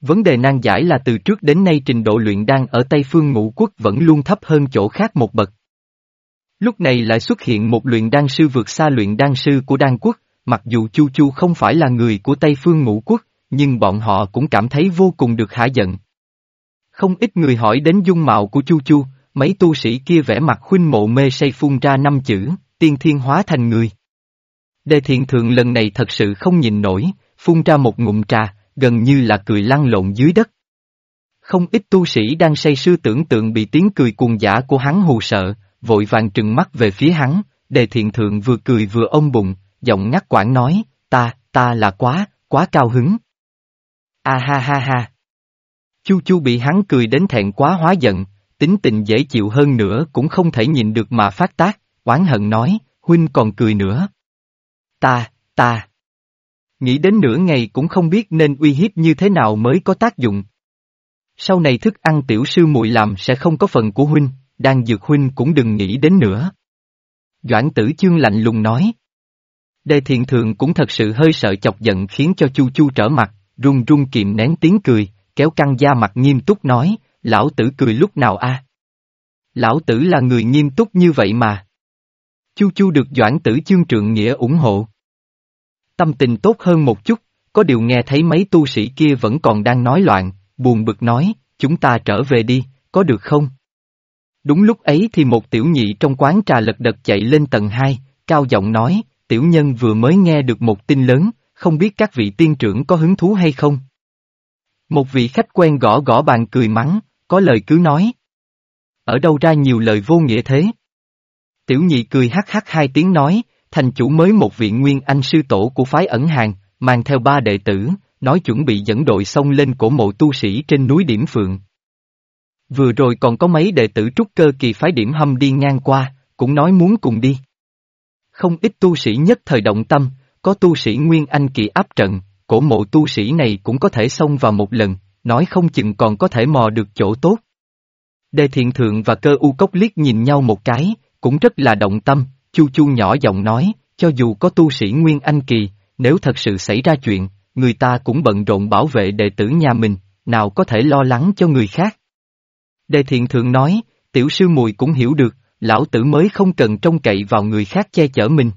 Vấn đề nan giải là từ trước đến nay trình độ luyện đan ở Tây Phương Ngũ Quốc vẫn luôn thấp hơn chỗ khác một bậc. Lúc này lại xuất hiện một luyện đan sư vượt xa luyện đan sư của đan quốc, mặc dù Chu Chu không phải là người của Tây Phương Ngũ Quốc, nhưng bọn họ cũng cảm thấy vô cùng được hả giận. Không ít người hỏi đến dung mạo của Chu Chu, mấy tu sĩ kia vẽ mặt khuynh mộ mê say phun ra năm chữ, tiên thiên hóa thành người. Đề thiện thượng lần này thật sự không nhìn nổi, phun ra một ngụm trà, gần như là cười lăn lộn dưới đất. Không ít tu sĩ đang say sưa tưởng tượng bị tiếng cười cuồng giả của hắn hù sợ, vội vàng trừng mắt về phía hắn, đề thiện thượng vừa cười vừa ôm bụng, giọng ngắt quãng nói, ta, ta là quá, quá cao hứng. A ha ha ha. Chu chu bị hắn cười đến thẹn quá hóa giận, tính tình dễ chịu hơn nữa cũng không thể nhìn được mà phát tác, oán hận nói, huynh còn cười nữa. Ta, ta. Nghĩ đến nửa ngày cũng không biết nên uy hiếp như thế nào mới có tác dụng. Sau này thức ăn tiểu sư muội làm sẽ không có phần của huynh, đang dược huynh cũng đừng nghĩ đến nữa. Doãn tử chương lạnh lùng nói. Đề thiện thường cũng thật sự hơi sợ chọc giận khiến cho chu chu trở mặt, run run kìm nén tiếng cười, kéo căng da mặt nghiêm túc nói, lão tử cười lúc nào a? Lão tử là người nghiêm túc như vậy mà. Chu chu được doãn tử chương trượng nghĩa ủng hộ. Tâm tình tốt hơn một chút, có điều nghe thấy mấy tu sĩ kia vẫn còn đang nói loạn, buồn bực nói, chúng ta trở về đi, có được không? Đúng lúc ấy thì một tiểu nhị trong quán trà lật đật chạy lên tầng 2, cao giọng nói, tiểu nhân vừa mới nghe được một tin lớn, không biết các vị tiên trưởng có hứng thú hay không? Một vị khách quen gõ gõ bàn cười mắng, có lời cứ nói. Ở đâu ra nhiều lời vô nghĩa thế? Tiểu nhị cười hắc hắc hai tiếng nói, thành chủ mới một vị nguyên anh sư tổ của phái ẩn hàng, mang theo ba đệ tử, nói chuẩn bị dẫn đội xông lên cổ mộ tu sĩ trên núi Điểm Phượng. Vừa rồi còn có mấy đệ tử trúc cơ kỳ phái điểm hâm đi ngang qua, cũng nói muốn cùng đi. Không ít tu sĩ nhất thời động tâm, có tu sĩ Nguyên Anh kỳ áp trận, cổ mộ tu sĩ này cũng có thể xông vào một lần, nói không chừng còn có thể mò được chỗ tốt. Đề thiện thượng và cơ u cốc liếc nhìn nhau một cái, cũng rất là động tâm, chu chu nhỏ giọng nói, cho dù có tu sĩ Nguyên Anh kỳ, nếu thật sự xảy ra chuyện, người ta cũng bận rộn bảo vệ đệ tử nhà mình, nào có thể lo lắng cho người khác. Đề thiện thượng nói, tiểu sư mùi cũng hiểu được, lão tử mới không cần trông cậy vào người khác che chở mình.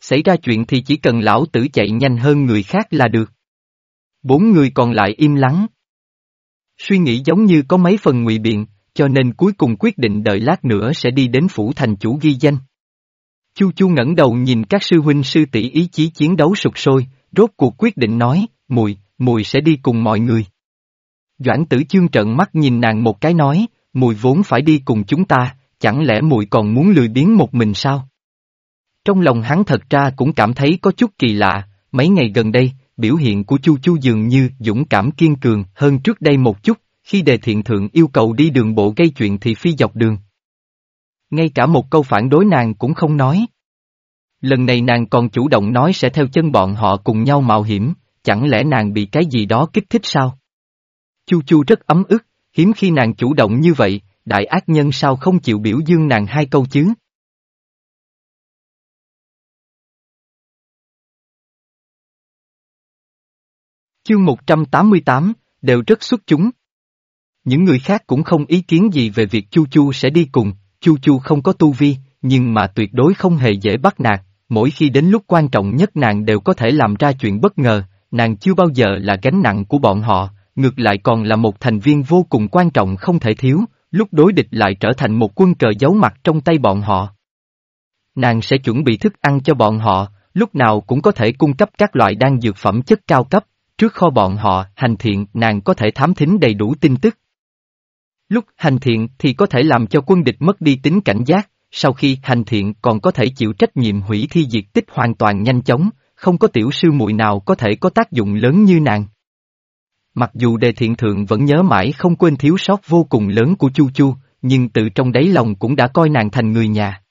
Xảy ra chuyện thì chỉ cần lão tử chạy nhanh hơn người khác là được. Bốn người còn lại im lắng. Suy nghĩ giống như có mấy phần ngụy biện, cho nên cuối cùng quyết định đợi lát nữa sẽ đi đến phủ thành chủ ghi danh. Chu Chu ngẩng đầu nhìn các sư huynh sư tỷ ý chí chiến đấu sụp sôi, rốt cuộc quyết định nói, mùi, mùi sẽ đi cùng mọi người. Doãn tử chương trợn mắt nhìn nàng một cái nói, mùi vốn phải đi cùng chúng ta, chẳng lẽ mùi còn muốn lười biếng một mình sao? Trong lòng hắn thật ra cũng cảm thấy có chút kỳ lạ, mấy ngày gần đây, biểu hiện của Chu Chu dường như dũng cảm kiên cường hơn trước đây một chút, khi đề thiện thượng yêu cầu đi đường bộ gây chuyện thì phi dọc đường. Ngay cả một câu phản đối nàng cũng không nói. Lần này nàng còn chủ động nói sẽ theo chân bọn họ cùng nhau mạo hiểm, chẳng lẽ nàng bị cái gì đó kích thích sao? Chu Chu rất ấm ức, hiếm khi nàng chủ động như vậy, đại ác nhân sao không chịu biểu dương nàng hai câu chứ? Chương 188, đều rất xuất chúng. Những người khác cũng không ý kiến gì về việc Chu Chu sẽ đi cùng, Chu Chu không có tu vi, nhưng mà tuyệt đối không hề dễ bắt nạt, mỗi khi đến lúc quan trọng nhất nàng đều có thể làm ra chuyện bất ngờ, nàng chưa bao giờ là gánh nặng của bọn họ, ngược lại còn là một thành viên vô cùng quan trọng không thể thiếu, lúc đối địch lại trở thành một quân cờ giấu mặt trong tay bọn họ. Nàng sẽ chuẩn bị thức ăn cho bọn họ, lúc nào cũng có thể cung cấp các loại đan dược phẩm chất cao cấp, trước kho bọn họ hành thiện nàng có thể thám thính đầy đủ tin tức. Lúc hành thiện thì có thể làm cho quân địch mất đi tính cảnh giác, sau khi hành thiện còn có thể chịu trách nhiệm hủy thi diệt tích hoàn toàn nhanh chóng, không có tiểu sư muội nào có thể có tác dụng lớn như nàng. Mặc dù đề thiện thượng vẫn nhớ mãi không quên thiếu sót vô cùng lớn của Chu Chu, nhưng tự trong đáy lòng cũng đã coi nàng thành người nhà.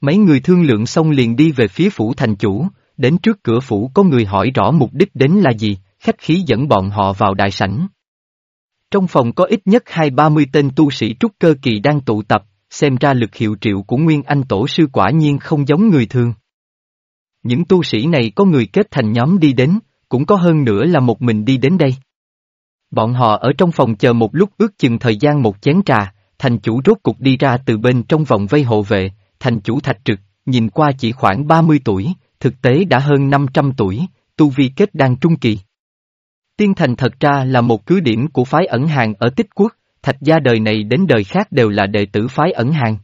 Mấy người thương lượng xong liền đi về phía phủ thành chủ, đến trước cửa phủ có người hỏi rõ mục đích đến là gì, khách khí dẫn bọn họ vào đại sảnh. Trong phòng có ít nhất hai ba mươi tên tu sĩ trúc cơ kỳ đang tụ tập, xem ra lực hiệu triệu của Nguyên Anh Tổ sư quả nhiên không giống người thường. Những tu sĩ này có người kết thành nhóm đi đến, cũng có hơn nữa là một mình đi đến đây. Bọn họ ở trong phòng chờ một lúc ước chừng thời gian một chén trà, thành chủ rốt cục đi ra từ bên trong vòng vây hộ vệ, thành chủ thạch trực, nhìn qua chỉ khoảng 30 tuổi, thực tế đã hơn 500 tuổi, tu vi kết đang trung kỳ. Tiên thành thật ra là một cứ điểm của phái ẩn hàng ở tích quốc, thạch gia đời này đến đời khác đều là đệ tử phái ẩn hàng.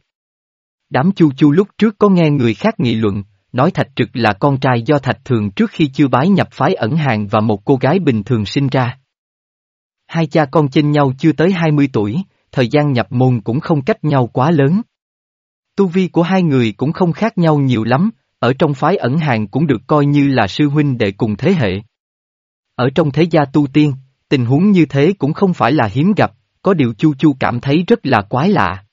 Đám chu chu lúc trước có nghe người khác nghị luận, nói thạch trực là con trai do thạch thường trước khi chưa bái nhập phái ẩn hàng và một cô gái bình thường sinh ra. Hai cha con chênh nhau chưa tới 20 tuổi, thời gian nhập môn cũng không cách nhau quá lớn. Tu vi của hai người cũng không khác nhau nhiều lắm, ở trong phái ẩn hàng cũng được coi như là sư huynh đệ cùng thế hệ. Ở trong thế gia tu tiên, tình huống như thế cũng không phải là hiếm gặp, có điều Chu Chu cảm thấy rất là quái lạ.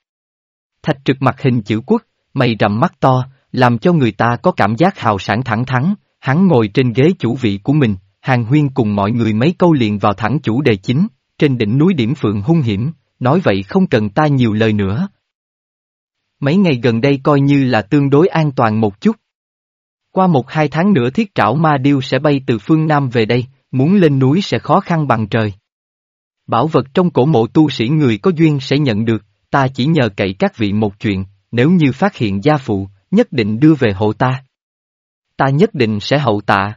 Thạch trực mặt hình chữ quốc, mày rậm mắt to, làm cho người ta có cảm giác hào sản thẳng thắn, hắn ngồi trên ghế chủ vị của mình, hàng huyên cùng mọi người mấy câu liền vào thẳng chủ đề chính, trên đỉnh núi điểm phượng hung hiểm, nói vậy không cần ta nhiều lời nữa. Mấy ngày gần đây coi như là tương đối an toàn một chút. Qua một hai tháng nữa thiết trảo ma điêu sẽ bay từ phương Nam về đây, muốn lên núi sẽ khó khăn bằng trời. Bảo vật trong cổ mộ tu sĩ người có duyên sẽ nhận được, ta chỉ nhờ cậy các vị một chuyện, nếu như phát hiện gia phụ, nhất định đưa về hộ ta. Ta nhất định sẽ hậu tạ.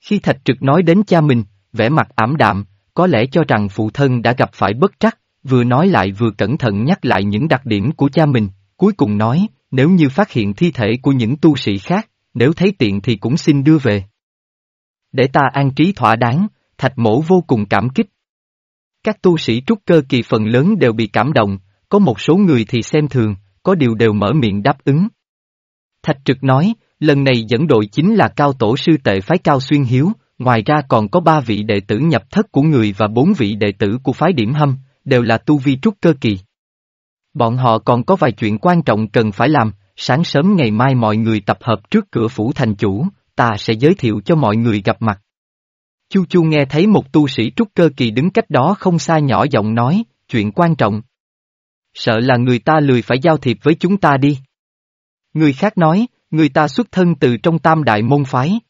Khi Thạch Trực nói đến cha mình, vẻ mặt ảm đạm, có lẽ cho rằng phụ thân đã gặp phải bất trắc, vừa nói lại vừa cẩn thận nhắc lại những đặc điểm của cha mình, cuối cùng nói, nếu như phát hiện thi thể của những tu sĩ khác, nếu thấy tiện thì cũng xin đưa về. Để ta an trí thỏa đáng, thạch mổ vô cùng cảm kích. Các tu sĩ trúc cơ kỳ phần lớn đều bị cảm động, có một số người thì xem thường, có điều đều mở miệng đáp ứng. Thạch trực nói, lần này dẫn đội chính là cao tổ sư tệ phái cao xuyên hiếu, ngoài ra còn có ba vị đệ tử nhập thất của người và bốn vị đệ tử của phái điểm hâm, đều là tu vi trúc cơ kỳ. Bọn họ còn có vài chuyện quan trọng cần phải làm, sáng sớm ngày mai mọi người tập hợp trước cửa phủ thành chủ, ta sẽ giới thiệu cho mọi người gặp mặt. Chu Chu nghe thấy một tu sĩ trúc cơ kỳ đứng cách đó không xa nhỏ giọng nói, chuyện quan trọng. Sợ là người ta lười phải giao thiệp với chúng ta đi. Người khác nói, người ta xuất thân từ trong tam đại môn phái.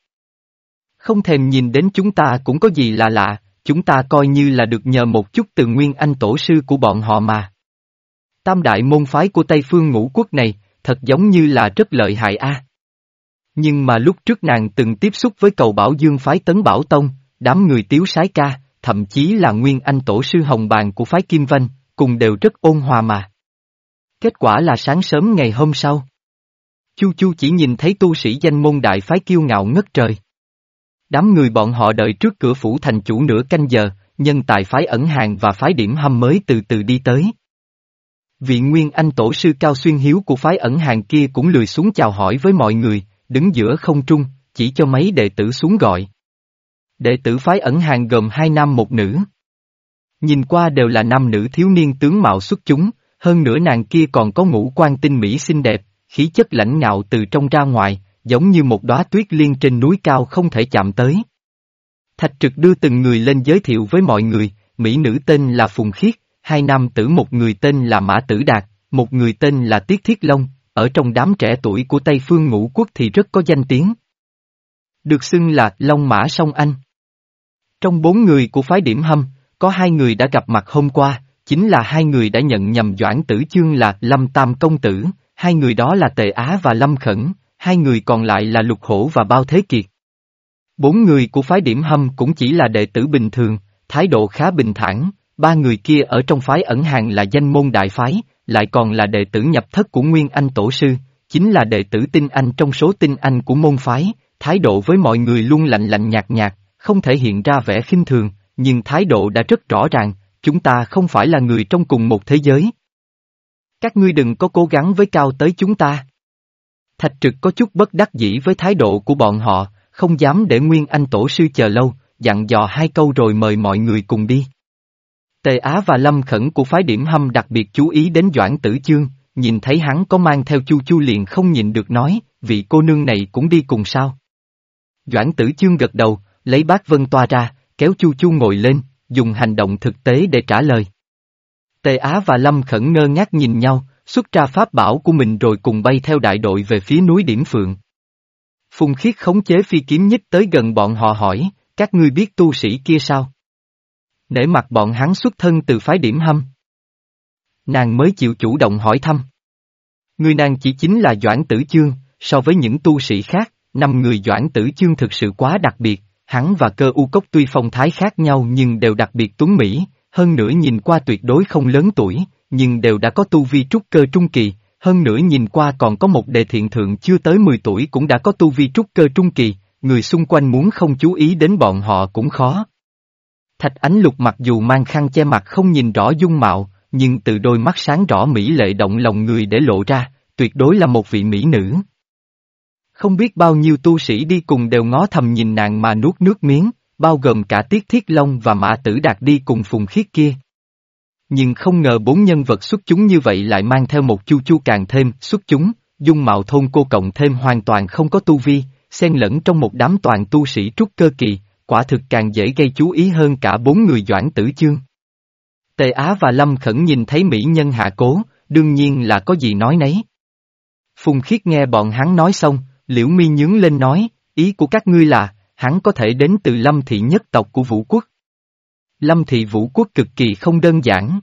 Không thèm nhìn đến chúng ta cũng có gì lạ lạ, chúng ta coi như là được nhờ một chút từ nguyên anh tổ sư của bọn họ mà. Tam đại môn phái của Tây Phương ngũ quốc này, thật giống như là rất lợi hại a. Nhưng mà lúc trước nàng từng tiếp xúc với cầu Bảo Dương phái Tấn Bảo Tông, đám người tiếu sái ca, thậm chí là nguyên anh tổ sư hồng bàn của phái Kim vân, cùng đều rất ôn hòa mà. Kết quả là sáng sớm ngày hôm sau. Chu Chu chỉ nhìn thấy tu sĩ danh môn đại phái kiêu ngạo ngất trời. Đám người bọn họ đợi trước cửa phủ thành chủ nửa canh giờ, nhân tài phái ẩn hàng và phái điểm hâm mới từ từ đi tới. Vị nguyên anh tổ sư cao xuyên hiếu của phái ẩn hàng kia cũng lười xuống chào hỏi với mọi người, đứng giữa không trung, chỉ cho mấy đệ tử xuống gọi. Đệ tử phái ẩn hàng gồm hai nam một nữ. Nhìn qua đều là nam nữ thiếu niên tướng mạo xuất chúng, hơn nữa nàng kia còn có ngũ quan tinh mỹ xinh đẹp, khí chất lãnh ngạo từ trong ra ngoài, giống như một đóa tuyết liên trên núi cao không thể chạm tới. Thạch trực đưa từng người lên giới thiệu với mọi người, mỹ nữ tên là Phùng Khiết, hai nam tử một người tên là Mã Tử Đạt, một người tên là Tiết Thiết Long, ở trong đám trẻ tuổi của Tây Phương Ngũ Quốc thì rất có danh tiếng. Được xưng là Long Mã Song Anh. Trong bốn người của phái điểm hâm, có hai người đã gặp mặt hôm qua, chính là hai người đã nhận nhầm Doãn Tử Chương là Lâm Tam Công Tử, hai người đó là Tề Á và Lâm Khẩn, hai người còn lại là Lục Hổ và Bao Thế Kiệt. Bốn người của phái điểm hâm cũng chỉ là đệ tử bình thường, thái độ khá bình thản, ba người kia ở trong phái ẩn hàng là danh môn đại phái, lại còn là đệ tử nhập thất của Nguyên Anh Tổ Sư, chính là đệ tử tinh anh trong số tinh anh của môn phái, thái độ với mọi người luôn lạnh lạnh nhạt nhạt, không thể hiện ra vẻ khinh thường, nhưng thái độ đã rất rõ ràng, chúng ta không phải là người trong cùng một thế giới. Các ngươi đừng có cố gắng với cao tới chúng ta. Thạch trực có chút bất đắc dĩ với thái độ của bọn họ, không dám để Nguyên Anh Tổ Sư chờ lâu, dặn dò hai câu rồi mời mọi người cùng đi. Tề Á và Lâm Khẩn của phái điểm hâm đặc biệt chú ý đến Doãn Tử Chương, nhìn thấy hắn có mang theo Chu Chu liền không nhìn được nói, vị cô nương này cũng đi cùng sao. Doãn Tử Chương gật đầu, lấy bát vân toa ra, kéo Chu Chu ngồi lên, dùng hành động thực tế để trả lời. Tề Á và Lâm Khẩn ngơ ngác nhìn nhau, xuất ra pháp bảo của mình rồi cùng bay theo đại đội về phía núi Điểm Phượng. Phùng Khiết khống chế phi kiếm nhích tới gần bọn họ hỏi, các ngươi biết tu sĩ kia sao? Để mặt bọn hắn xuất thân từ phái điểm hâm. Nàng mới chịu chủ động hỏi thăm. Người nàng chỉ chính là Doãn Tử Chương, so với những tu sĩ khác, năm người Doãn Tử Chương thực sự quá đặc biệt, hắn và cơ u cốc tuy phong thái khác nhau nhưng đều đặc biệt tuấn Mỹ, hơn nữa nhìn qua tuyệt đối không lớn tuổi, nhưng đều đã có tu vi trúc cơ trung kỳ, hơn nữa nhìn qua còn có một đề thiện thượng chưa tới 10 tuổi cũng đã có tu vi trúc cơ trung kỳ, người xung quanh muốn không chú ý đến bọn họ cũng khó. Thạch ánh lục mặc dù mang khăn che mặt không nhìn rõ dung mạo, nhưng từ đôi mắt sáng rõ mỹ lệ động lòng người để lộ ra, tuyệt đối là một vị mỹ nữ. Không biết bao nhiêu tu sĩ đi cùng đều ngó thầm nhìn nàng mà nuốt nước miếng, bao gồm cả Tiết Thiết Long và Mã Tử Đạt đi cùng Phùng Khiết kia. Nhưng không ngờ bốn nhân vật xuất chúng như vậy lại mang theo một chu chu càng thêm xuất chúng, dung mạo thôn cô cộng thêm hoàn toàn không có tu vi, xen lẫn trong một đám toàn tu sĩ trúc cơ kỳ, quả thực càng dễ gây chú ý hơn cả bốn người doãn tử chương. Tề Á và Lâm Khẩn nhìn thấy mỹ nhân hạ cố, đương nhiên là có gì nói nấy. Phùng Khiết nghe bọn hắn nói xong, Liễu Mi nhướng lên nói, ý của các ngươi là, hắn có thể đến từ Lâm Thị nhất tộc của Vũ Quốc. Lâm Thị Vũ Quốc cực kỳ không đơn giản.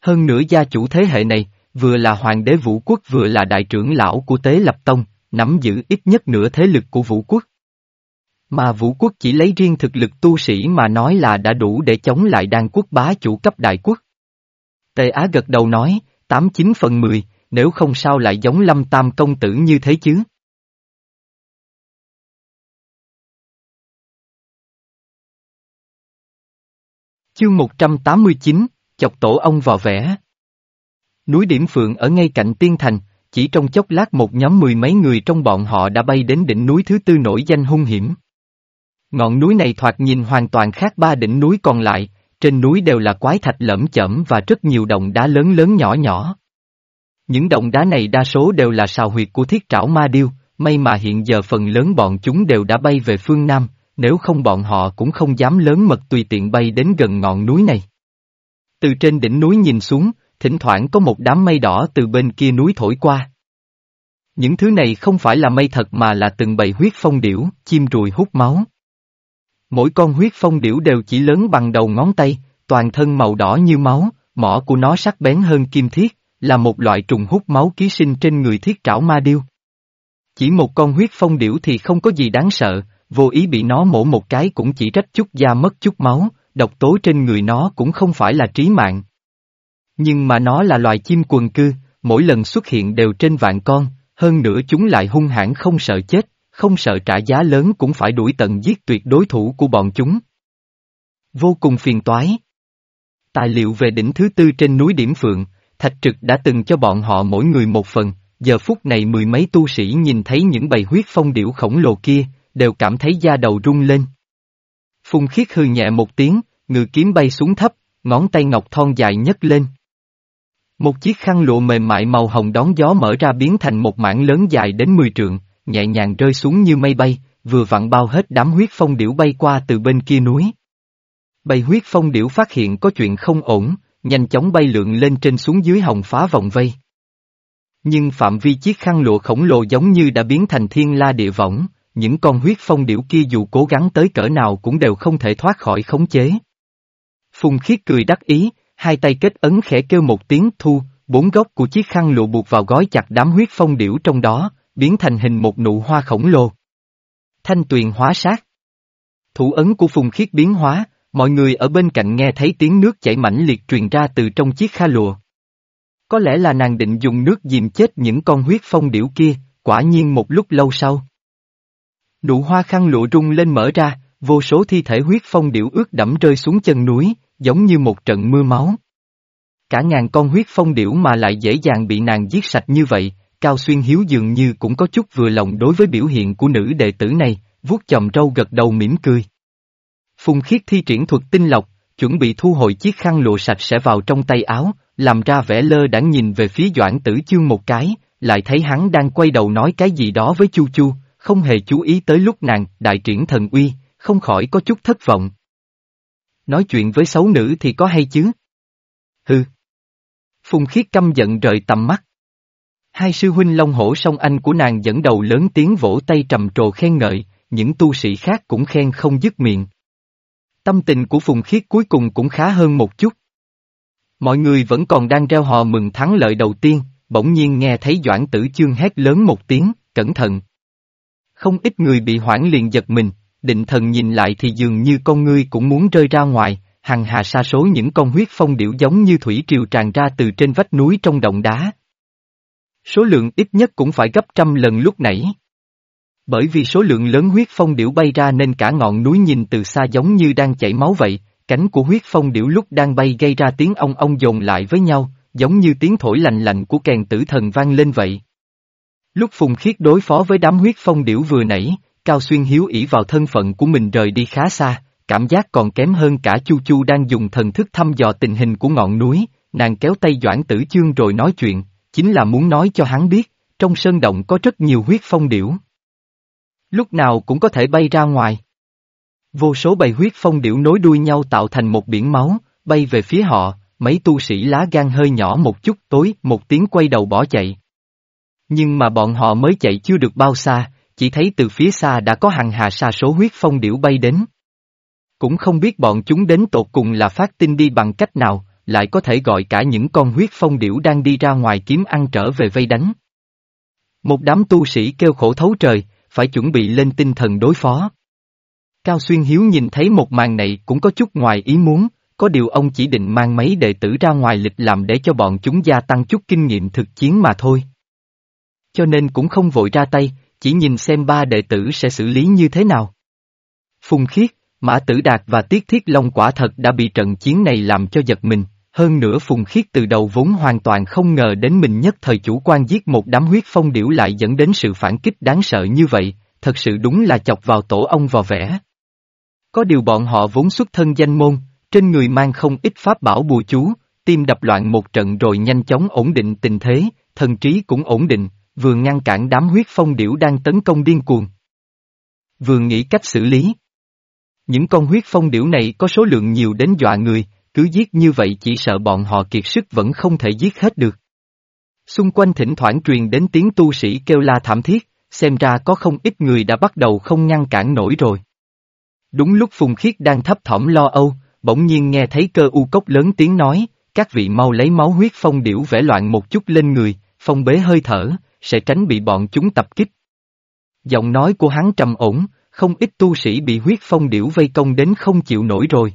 Hơn nữa gia chủ thế hệ này, vừa là hoàng đế Vũ Quốc vừa là đại trưởng lão của Tế Lập Tông, nắm giữ ít nhất nửa thế lực của Vũ Quốc. Mà Vũ Quốc chỉ lấy riêng thực lực tu sĩ mà nói là đã đủ để chống lại đan quốc bá chủ cấp đại quốc. Tề Á gật đầu nói, 89 phần 10, nếu không sao lại giống lâm tam công tử như thế chứ. Chương 189, chọc tổ ông vào vẽ. Núi Điểm Phượng ở ngay cạnh Tiên Thành, chỉ trong chốc lát một nhóm mười mấy người trong bọn họ đã bay đến đỉnh núi thứ tư nổi danh hung hiểm. Ngọn núi này thoạt nhìn hoàn toàn khác ba đỉnh núi còn lại, trên núi đều là quái thạch lẫm chẩm và rất nhiều động đá lớn lớn nhỏ nhỏ. Những động đá này đa số đều là sào huyệt của thiết trảo ma điêu, may mà hiện giờ phần lớn bọn chúng đều đã bay về phương Nam, nếu không bọn họ cũng không dám lớn mật tùy tiện bay đến gần ngọn núi này. Từ trên đỉnh núi nhìn xuống, thỉnh thoảng có một đám mây đỏ từ bên kia núi thổi qua. Những thứ này không phải là mây thật mà là từng bầy huyết phong điểu, chim ruồi hút máu. Mỗi con huyết phong điểu đều chỉ lớn bằng đầu ngón tay, toàn thân màu đỏ như máu, mỏ của nó sắc bén hơn kim thiết, là một loại trùng hút máu ký sinh trên người thiết trảo ma điêu. Chỉ một con huyết phong điểu thì không có gì đáng sợ, vô ý bị nó mổ một cái cũng chỉ trách chút da mất chút máu, độc tố trên người nó cũng không phải là trí mạng. Nhưng mà nó là loài chim quần cư, mỗi lần xuất hiện đều trên vạn con, hơn nữa chúng lại hung hãn không sợ chết, không sợ trả giá lớn cũng phải đuổi tận giết tuyệt đối thủ của bọn chúng. Vô cùng phiền toái. Tài liệu về đỉnh thứ tư trên núi Điểm Phượng, Thạch Trực đã từng cho bọn họ mỗi người một phần, giờ phút này mười mấy tu sĩ nhìn thấy những bầy huyết phong điểu khổng lồ kia, đều cảm thấy da đầu rung lên. Phùng khiết hư nhẹ một tiếng, ngự kiếm bay xuống thấp, ngón tay ngọc thon dài nhấc lên. Một chiếc khăn lụa mềm mại màu hồng đón gió mở ra biến thành một mảng lớn dài đến 10 trượng, nhẹ nhàng rơi xuống như mây bay, vừa vặn bao hết đám huyết phong điểu bay qua từ bên kia núi. Bầy huyết phong điểu phát hiện có chuyện không ổn, nhanh chóng bay lượn lên trên xuống dưới hồng phá vòng vây. Nhưng phạm vi chiếc khăn lụa khổng lồ giống như đã biến thành thiên la địa võng, những con huyết phong điểu kia dù cố gắng tới cỡ nào cũng đều không thể thoát khỏi khống chế. Phùng khiết cười đắc ý, hai tay kết ấn khẽ kêu một tiếng thu, bốn góc của chiếc khăn lụa buộc vào gói chặt đám huyết phong điểu trong đó, biến thành hình một nụ hoa khổng lồ. Thanh tuyền hóa sát. Thủ ấn của Phùng khiết biến hóa, mọi người ở bên cạnh nghe thấy tiếng nước chảy mãnh liệt truyền ra từ trong chiếc kha lụa. Có lẽ là nàng định dùng nước dìm chết những con huyết phong điểu kia, quả nhiên một lúc lâu sau. Nụ hoa khăn lụa rung lên mở ra, vô số thi thể huyết phong điểu ướt đẫm rơi xuống chân núi, giống như một trận mưa máu. Cả ngàn con huyết phong điểu mà lại dễ dàng bị nàng giết sạch như vậy, Cao Xuyên Hiếu dường như cũng có chút vừa lòng đối với biểu hiện của nữ đệ tử này, vuốt chòm râu gật đầu mỉm cười. Phùng khiết thi triển thuật tinh lọc, chuẩn bị thu hồi chiếc khăn lụa sạch sẽ vào trong tay áo, làm ra vẻ lơ đãng nhìn về phía Doãn Tử Chương một cái, lại thấy hắn đang quay đầu nói cái gì đó với Chu Chu, không hề chú ý tới lúc nàng đại triển thần uy, không khỏi có chút thất vọng. Nói chuyện với xấu nữ thì có hay chứ? Hừ. Phùng khiết căm giận rời tầm mắt. Hai sư huynh Long Hổ song anh của nàng dẫn đầu lớn tiếng vỗ tay trầm trồ khen ngợi, những tu sĩ khác cũng khen không dứt miệng. Tâm tình của Phùng Khiết cuối cùng cũng khá hơn một chút. Mọi người vẫn còn đang reo hò mừng thắng lợi đầu tiên, bỗng nhiên nghe thấy Doãn Tử Chương hét lớn một tiếng, cẩn thận. Không ít người bị hoảng liền giật mình, định thần nhìn lại thì dường như con ngươi cũng muốn rơi ra ngoài, hằng hà sa số những con huyết phong điểu giống như thủy triều tràn ra từ trên vách núi trong động đá. Số lượng ít nhất cũng phải gấp trăm lần lúc nãy. Bởi vì số lượng lớn huyết phong điểu bay ra nên cả ngọn núi nhìn từ xa giống như đang chảy máu vậy, cánh của huyết phong điểu lúc đang bay gây ra tiếng ong ong dồn lại với nhau, giống như tiếng thổi lạnh lạnh của kèn tử thần vang lên vậy. Lúc Phùng Khiết đối phó với đám huyết phong điểu vừa nãy, Cao Xuyên hiếu ỷ vào thân phận của mình rời đi khá xa, cảm giác còn kém hơn cả Chu Chu đang dùng thần thức thăm dò tình hình của ngọn núi, nàng kéo tay Doãn Tử Chương rồi nói chuyện, chính là muốn nói cho hắn biết, trong sơn động có rất nhiều huyết phong điểu. Lúc nào cũng có thể bay ra ngoài. Vô số bầy huyết phong điểu nối đuôi nhau tạo thành một biển máu, bay về phía họ, mấy tu sĩ lá gan hơi nhỏ một chút tối, một tiếng quay đầu bỏ chạy. Nhưng mà bọn họ mới chạy chưa được bao xa, chỉ thấy từ phía xa đã có hàng hà sa số huyết phong điểu bay đến. Cũng không biết bọn chúng đến tột cùng là phát tin đi bằng cách nào, lại có thể gọi cả những con huyết phong điểu đang đi ra ngoài kiếm ăn trở về vây đánh. Một đám tu sĩ kêu khổ thấu trời, phải chuẩn bị lên tinh thần đối phó. Cao Xuyên Hiếu nhìn thấy một màn này cũng có chút ngoài ý muốn, có điều ông chỉ định mang mấy đệ tử ra ngoài lịch làm để cho bọn chúng gia tăng chút kinh nghiệm thực chiến mà thôi. Cho nên cũng không vội ra tay, chỉ nhìn xem ba đệ tử sẽ xử lý như thế nào. Phùng Khiết, Mã Tử Đạt và Tiết Thiết Long quả thật đã bị trận chiến này làm cho giật mình, hơn nữa Phùng Khiết từ đầu vốn hoàn toàn không ngờ đến mình nhất thời chủ quan giết một đám huyết phong điểu lại dẫn đến sự phản kích đáng sợ như vậy, thật sự đúng là chọc vào tổ ông vào vẽ. Có điều bọn họ vốn xuất thân danh môn, trên người mang không ít pháp bảo bùa chú, tim đập loạn một trận rồi nhanh chóng ổn định tình thế, thần trí cũng ổn định, vừa ngăn cản đám huyết phong điểu đang tấn công điên cuồng. Vừa nghĩ cách xử lý. Những con huyết phong điểu này có số lượng nhiều đến dọa người, cứ giết như vậy chỉ sợ bọn họ kiệt sức vẫn không thể giết hết được. Xung quanh thỉnh thoảng truyền đến tiếng tu sĩ kêu la thảm thiết, xem ra có không ít người đã bắt đầu không ngăn cản nổi rồi. Đúng lúc Phùng Khiết đang thấp thỏm lo âu, bỗng nhiên nghe thấy cơ u cốc lớn tiếng nói, các vị mau lấy máu huyết phong điểu vẽ loạn một chút lên người, phong bế hơi thở, sẽ tránh bị bọn chúng tập kích. Giọng nói của hắn trầm ổn, không ít tu sĩ bị huyết phong điểu vây công đến không chịu nổi rồi.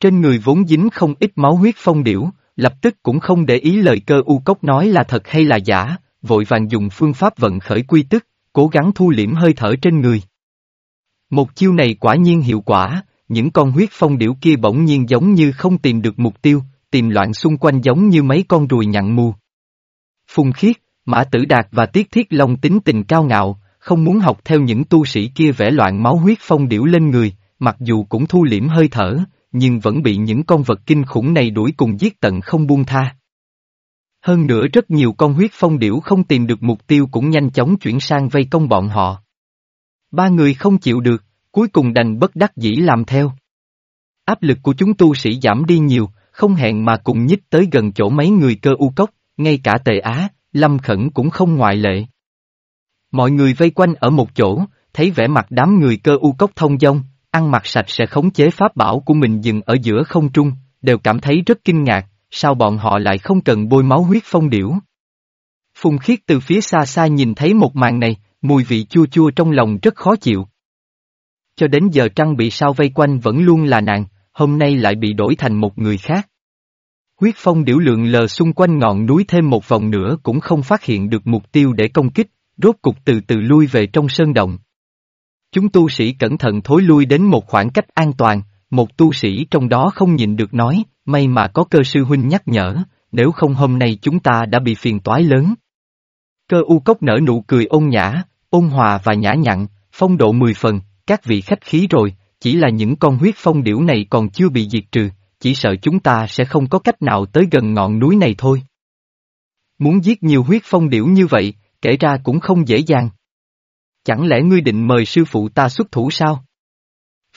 Trên người vốn dính không ít máu huyết phong điểu, lập tức cũng không để ý lời cơ u cốc nói là thật hay là giả, vội vàng dùng phương pháp vận khởi quy tức, cố gắng thu liễm hơi thở trên người. Một chiêu này quả nhiên hiệu quả, những con huyết phong điểu kia bỗng nhiên giống như không tìm được mục tiêu, tìm loạn xung quanh giống như mấy con ruồi nhặn mù. Phùng khiết, Mã Tử Đạt và Tiết Thiết Long tính tình cao ngạo, không muốn học theo những tu sĩ kia vẽ loạn máu huyết phong điểu lên người, mặc dù cũng thu liễm hơi thở, nhưng vẫn bị những con vật kinh khủng này đuổi cùng giết tận không buông tha. Hơn nữa rất nhiều con huyết phong điểu không tìm được mục tiêu cũng nhanh chóng chuyển sang vây công bọn họ. Ba người không chịu được, cuối cùng đành bất đắc dĩ làm theo. Áp lực của chúng tu sĩ giảm đi nhiều, không hẹn mà cùng nhích tới gần chỗ mấy người cơ u cốc, ngay cả tề Á, Lâm Khẩn cũng không ngoại lệ. Mọi người vây quanh ở một chỗ, thấy vẻ mặt đám người cơ u cốc thông dong, ăn mặc sạch sẽ khống chế pháp bảo của mình dừng ở giữa không trung, đều cảm thấy rất kinh ngạc, sao bọn họ lại không cần bôi máu huyết phong điểu. Phùng khiết từ phía xa xa nhìn thấy một màn này, mùi vị chua chua trong lòng rất khó chịu. Cho đến giờ trăng bị sao vây quanh vẫn luôn là nàng, hôm nay lại bị đổi thành một người khác. Huyết phong điểu lượng lờ xung quanh ngọn núi thêm một vòng nữa cũng không phát hiện được mục tiêu để công kích, rốt cục từ từ lui về trong sơn động. Chúng tu sĩ cẩn thận thối lui đến một khoảng cách an toàn, một tu sĩ trong đó không nhìn được nói, may mà có cơ sư huynh nhắc nhở, nếu không hôm nay chúng ta đã bị phiền toái lớn. Cơ u cốc nở nụ cười ôn nhã, ôn hòa và nhã nhặn, phong độ mười phần, các vị khách khí rồi, chỉ là những con huyết phong điểu này còn chưa bị diệt trừ, chỉ sợ chúng ta sẽ không có cách nào tới gần ngọn núi này thôi. Muốn giết nhiều huyết phong điểu như vậy, kể ra cũng không dễ dàng. Chẳng lẽ ngươi định mời sư phụ ta xuất thủ sao?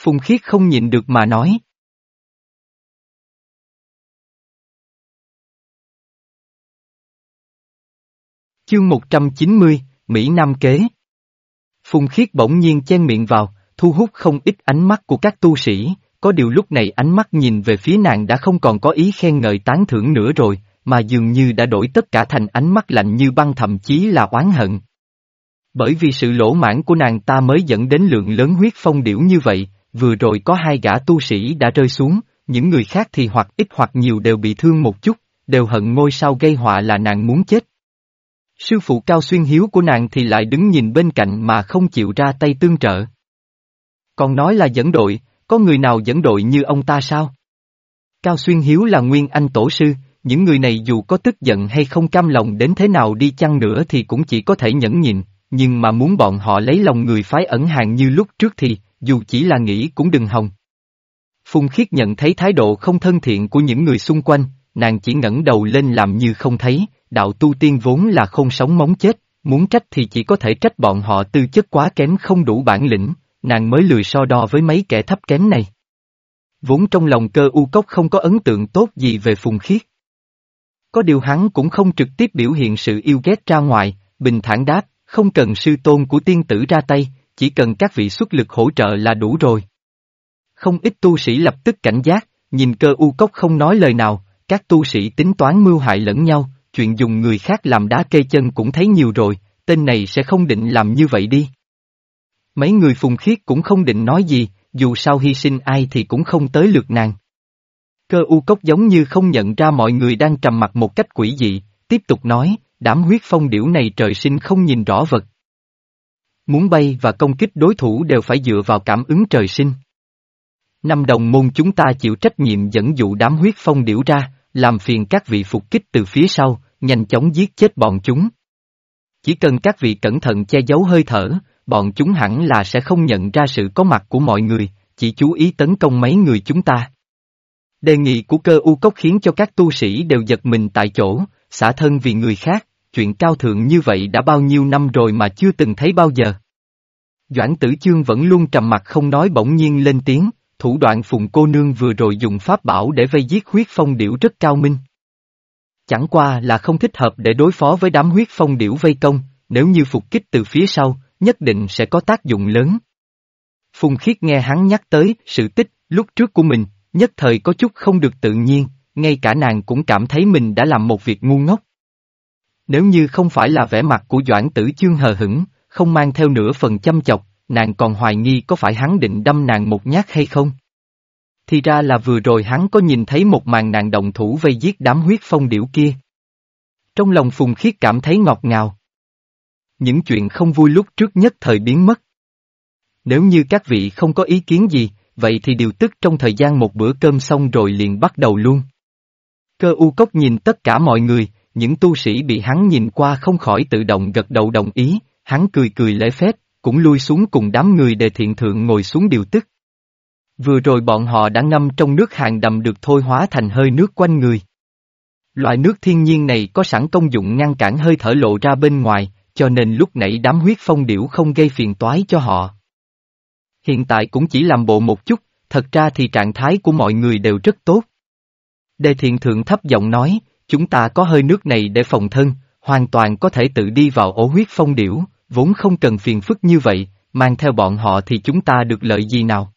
Phùng Khiết không nhịn được mà nói. Chương 190, Mỹ Nam Kế Phùng Khiết bỗng nhiên chen miệng vào, thu hút không ít ánh mắt của các tu sĩ, có điều lúc này ánh mắt nhìn về phía nàng đã không còn có ý khen ngợi tán thưởng nữa rồi, mà dường như đã đổi tất cả thành ánh mắt lạnh như băng thậm chí là oán hận. Bởi vì sự lỗ mãn của nàng ta mới dẫn đến lượng lớn huyết phong điểu như vậy, vừa rồi có hai gã tu sĩ đã rơi xuống, những người khác thì hoặc ít hoặc nhiều đều bị thương một chút, đều hận ngôi sao gây họa là nàng muốn chết. Sư phụ cao xuyên hiếu của nàng thì lại đứng nhìn bên cạnh mà không chịu ra tay tương trợ. Còn nói là dẫn đội, có người nào dẫn đội như ông ta sao? Cao xuyên hiếu là nguyên anh tổ sư, những người này dù có tức giận hay không cam lòng đến thế nào đi chăng nữa thì cũng chỉ có thể nhẫn nhịn, nhưng mà muốn bọn họ lấy lòng người phái ẩn hàng như lúc trước thì, dù chỉ là nghĩ cũng đừng hòng. Phùng Khiết nhận thấy thái độ không thân thiện của những người xung quanh, nàng chỉ ngẩng đầu lên làm như không thấy, đạo tu tiên vốn là không sống móng chết, muốn trách thì chỉ có thể trách bọn họ tư chất quá kém không đủ bản lĩnh, nàng mới lười so đo với mấy kẻ thấp kém này. Vốn trong lòng cơ u cốc không có ấn tượng tốt gì về Phùng Khiết. Có điều hắn cũng không trực tiếp biểu hiện sự yêu ghét ra ngoài, bình thản đáp, không cần sư tôn của tiên tử ra tay, chỉ cần các vị xuất lực hỗ trợ là đủ rồi. Không ít tu sĩ lập tức cảnh giác, nhìn cơ u cốc không nói lời nào, các tu sĩ tính toán mưu hại lẫn nhau, chuyện dùng người khác làm đá kê chân cũng thấy nhiều rồi, tên này sẽ không định làm như vậy đi. Mấy người phùng khiết cũng không định nói gì, dù sao hy sinh ai thì cũng không tới lượt nàng. Cơ u cốc giống như không nhận ra mọi người đang trầm mặt một cách quỷ dị, tiếp tục nói, đám huyết phong điểu này trời sinh không nhìn rõ vật. Muốn bay và công kích đối thủ đều phải dựa vào cảm ứng trời sinh. Năm đồng môn chúng ta chịu trách nhiệm dẫn dụ đám huyết phong điểu ra, làm phiền các vị phục kích từ phía sau, nhanh chóng giết chết bọn chúng. Chỉ cần các vị cẩn thận che giấu hơi thở, bọn chúng hẳn là sẽ không nhận ra sự có mặt của mọi người, chỉ chú ý tấn công mấy người chúng ta. Đề nghị của cơ u cốc khiến cho các tu sĩ đều giật mình tại chỗ, xả thân vì người khác, chuyện cao thượng như vậy đã bao nhiêu năm rồi mà chưa từng thấy bao giờ. Doãn tử chương vẫn luôn trầm mặt không nói bỗng nhiên lên tiếng, thủ đoạn phùng cô nương vừa rồi dùng pháp bảo để vây giết huyết phong điểu rất cao minh. Chẳng qua là không thích hợp để đối phó với đám huyết phong điểu vây công, nếu như phục kích từ phía sau, nhất định sẽ có tác dụng lớn. Phùng khiết nghe hắn nhắc tới sự tích lúc trước của mình, nhất thời có chút không được tự nhiên, ngay cả nàng cũng cảm thấy mình đã làm một việc ngu ngốc. Nếu như không phải là vẻ mặt của Doãn Tử Chương hờ hững, không mang theo nửa phần chăm chọc, nàng còn hoài nghi có phải hắn định đâm nàng một nhát hay không. Thì ra là vừa rồi hắn có nhìn thấy một màn nàng động thủ vây giết đám huyết phong điểu kia. Trong lòng Phùng Khiết cảm thấy ngọt ngào. Những chuyện không vui lúc trước nhất thời biến mất. Nếu như các vị không có ý kiến gì, vậy thì điều tức trong thời gian một bữa cơm xong rồi liền bắt đầu luôn. Cơ u cốc nhìn tất cả mọi người, những tu sĩ bị hắn nhìn qua không khỏi tự động gật đầu đồng ý, hắn cười cười lễ phép, cũng lui xuống cùng đám người đề thiện thượng ngồi xuống điều tức. Vừa rồi bọn họ đã ngâm trong nước hàng đầm được thôi hóa thành hơi nước quanh người. Loại nước thiên nhiên này có sẵn công dụng ngăn cản hơi thở lộ ra bên ngoài, cho nên lúc nãy đám huyết phong điểu không gây phiền toái cho họ. Hiện tại cũng chỉ làm bộ một chút, thật ra thì trạng thái của mọi người đều rất tốt. Đề thiện thượng thấp giọng nói, chúng ta có hơi nước này để phòng thân, hoàn toàn có thể tự đi vào ổ huyết phong điểu, vốn không cần phiền phức như vậy, mang theo bọn họ thì chúng ta được lợi gì nào.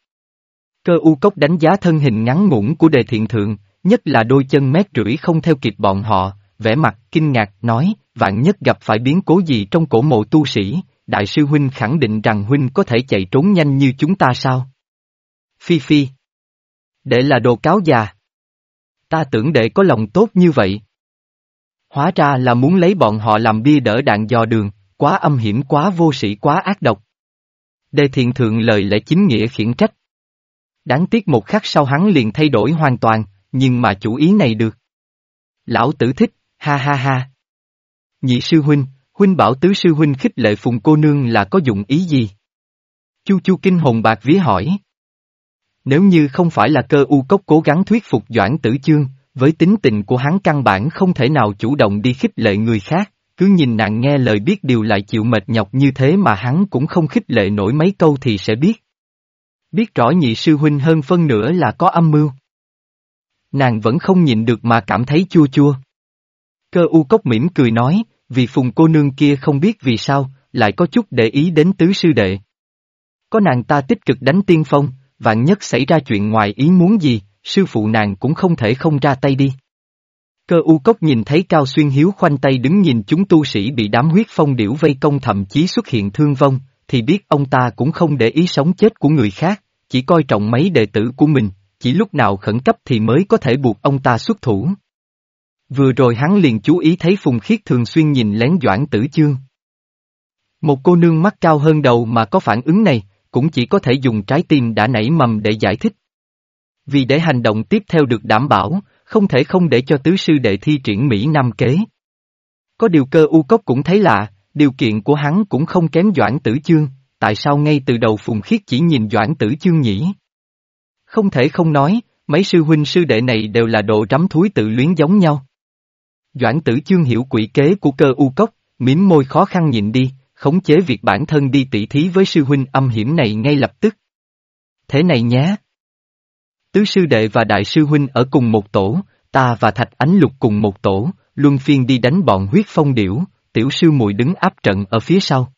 Cơ u cốc đánh giá thân hình ngắn ngủn của đề thiện thượng, nhất là đôi chân mét rưỡi không theo kịp bọn họ, vẻ mặt kinh ngạc nói, vạn nhất gặp phải biến cố gì trong cổ mộ tu sĩ, đại sư huynh khẳng định rằng huynh có thể chạy trốn nhanh như chúng ta sao? Phi Phi. Đệ là đồ cáo già. Ta tưởng đệ có lòng tốt như vậy. Hóa ra là muốn lấy bọn họ làm bia đỡ đạn dò đường, quá âm hiểm quá vô sĩ quá ác độc. Đề thiện thượng lời lẽ chính nghĩa khiển trách. Đáng tiếc một khắc sau hắn liền thay đổi hoàn toàn, nhưng mà chủ ý này được. Lão tử thích, ha ha ha. Nhị sư huynh, huynh bảo tứ sư huynh khích lệ phùng cô nương là có dụng ý gì? Chu chu kinh hồn bạc vía hỏi. Nếu như không phải là cơ u cốc cố gắng thuyết phục Doãn Tử Chương, với tính tình của hắn căn bản không thể nào chủ động đi khích lệ người khác, cứ nhìn nàng nghe lời biết điều lại chịu mệt nhọc như thế mà hắn cũng không khích lệ nổi mấy câu thì sẽ biết. Biết rõ nhị sư huynh hơn phân nửa là có âm mưu. Nàng vẫn không nhịn được mà cảm thấy chua chua. Cơ u cốc mỉm cười nói, vì phùng cô nương kia không biết vì sao, lại có chút để ý đến tứ sư đệ. Có nàng ta tích cực đánh tiên phong, vạn nhất xảy ra chuyện ngoài ý muốn gì, sư phụ nàng cũng không thể không ra tay đi. Cơ u cốc nhìn thấy Cao Xuyên Hiếu khoanh tay đứng nhìn chúng tu sĩ bị đám huyết phong điểu vây công thậm chí xuất hiện thương vong, thì biết ông ta cũng không để ý sống chết của người khác, chỉ coi trọng mấy đệ tử của mình, chỉ lúc nào khẩn cấp thì mới có thể buộc ông ta xuất thủ. Vừa rồi hắn liền chú ý thấy Phùng Khiết thường xuyên nhìn lén Doãn Tử Chương. Một cô nương mắt cao hơn đầu mà có phản ứng này, cũng chỉ có thể dùng trái tim đã nảy mầm để giải thích. Vì để hành động tiếp theo được đảm bảo, không thể không để cho tứ sư đệ thi triển Mỹ Nam kế. Có điều cơ u cốc cũng thấy lạ, điều kiện của hắn cũng không kém Doãn Tử Chương, tại sao ngay từ đầu Phùng Khiết chỉ nhìn Doãn Tử Chương nhỉ? Không thể không nói, mấy sư huynh sư đệ này đều là độ rắm thúi tự luyến giống nhau. Doãn Tử Chương hiểu quỷ kế của cơ u cốc, miếm môi khó khăn nhịn đi, khống chế việc bản thân đi tỉ thí với sư huynh âm hiểm này ngay lập tức. Thế này nhé. Tứ sư đệ và đại sư huynh ở cùng một tổ, ta và thạch ánh lục cùng một tổ, luân phiên đi đánh bọn huyết phong điểu, tiểu sư mùi đứng áp trận ở phía sau.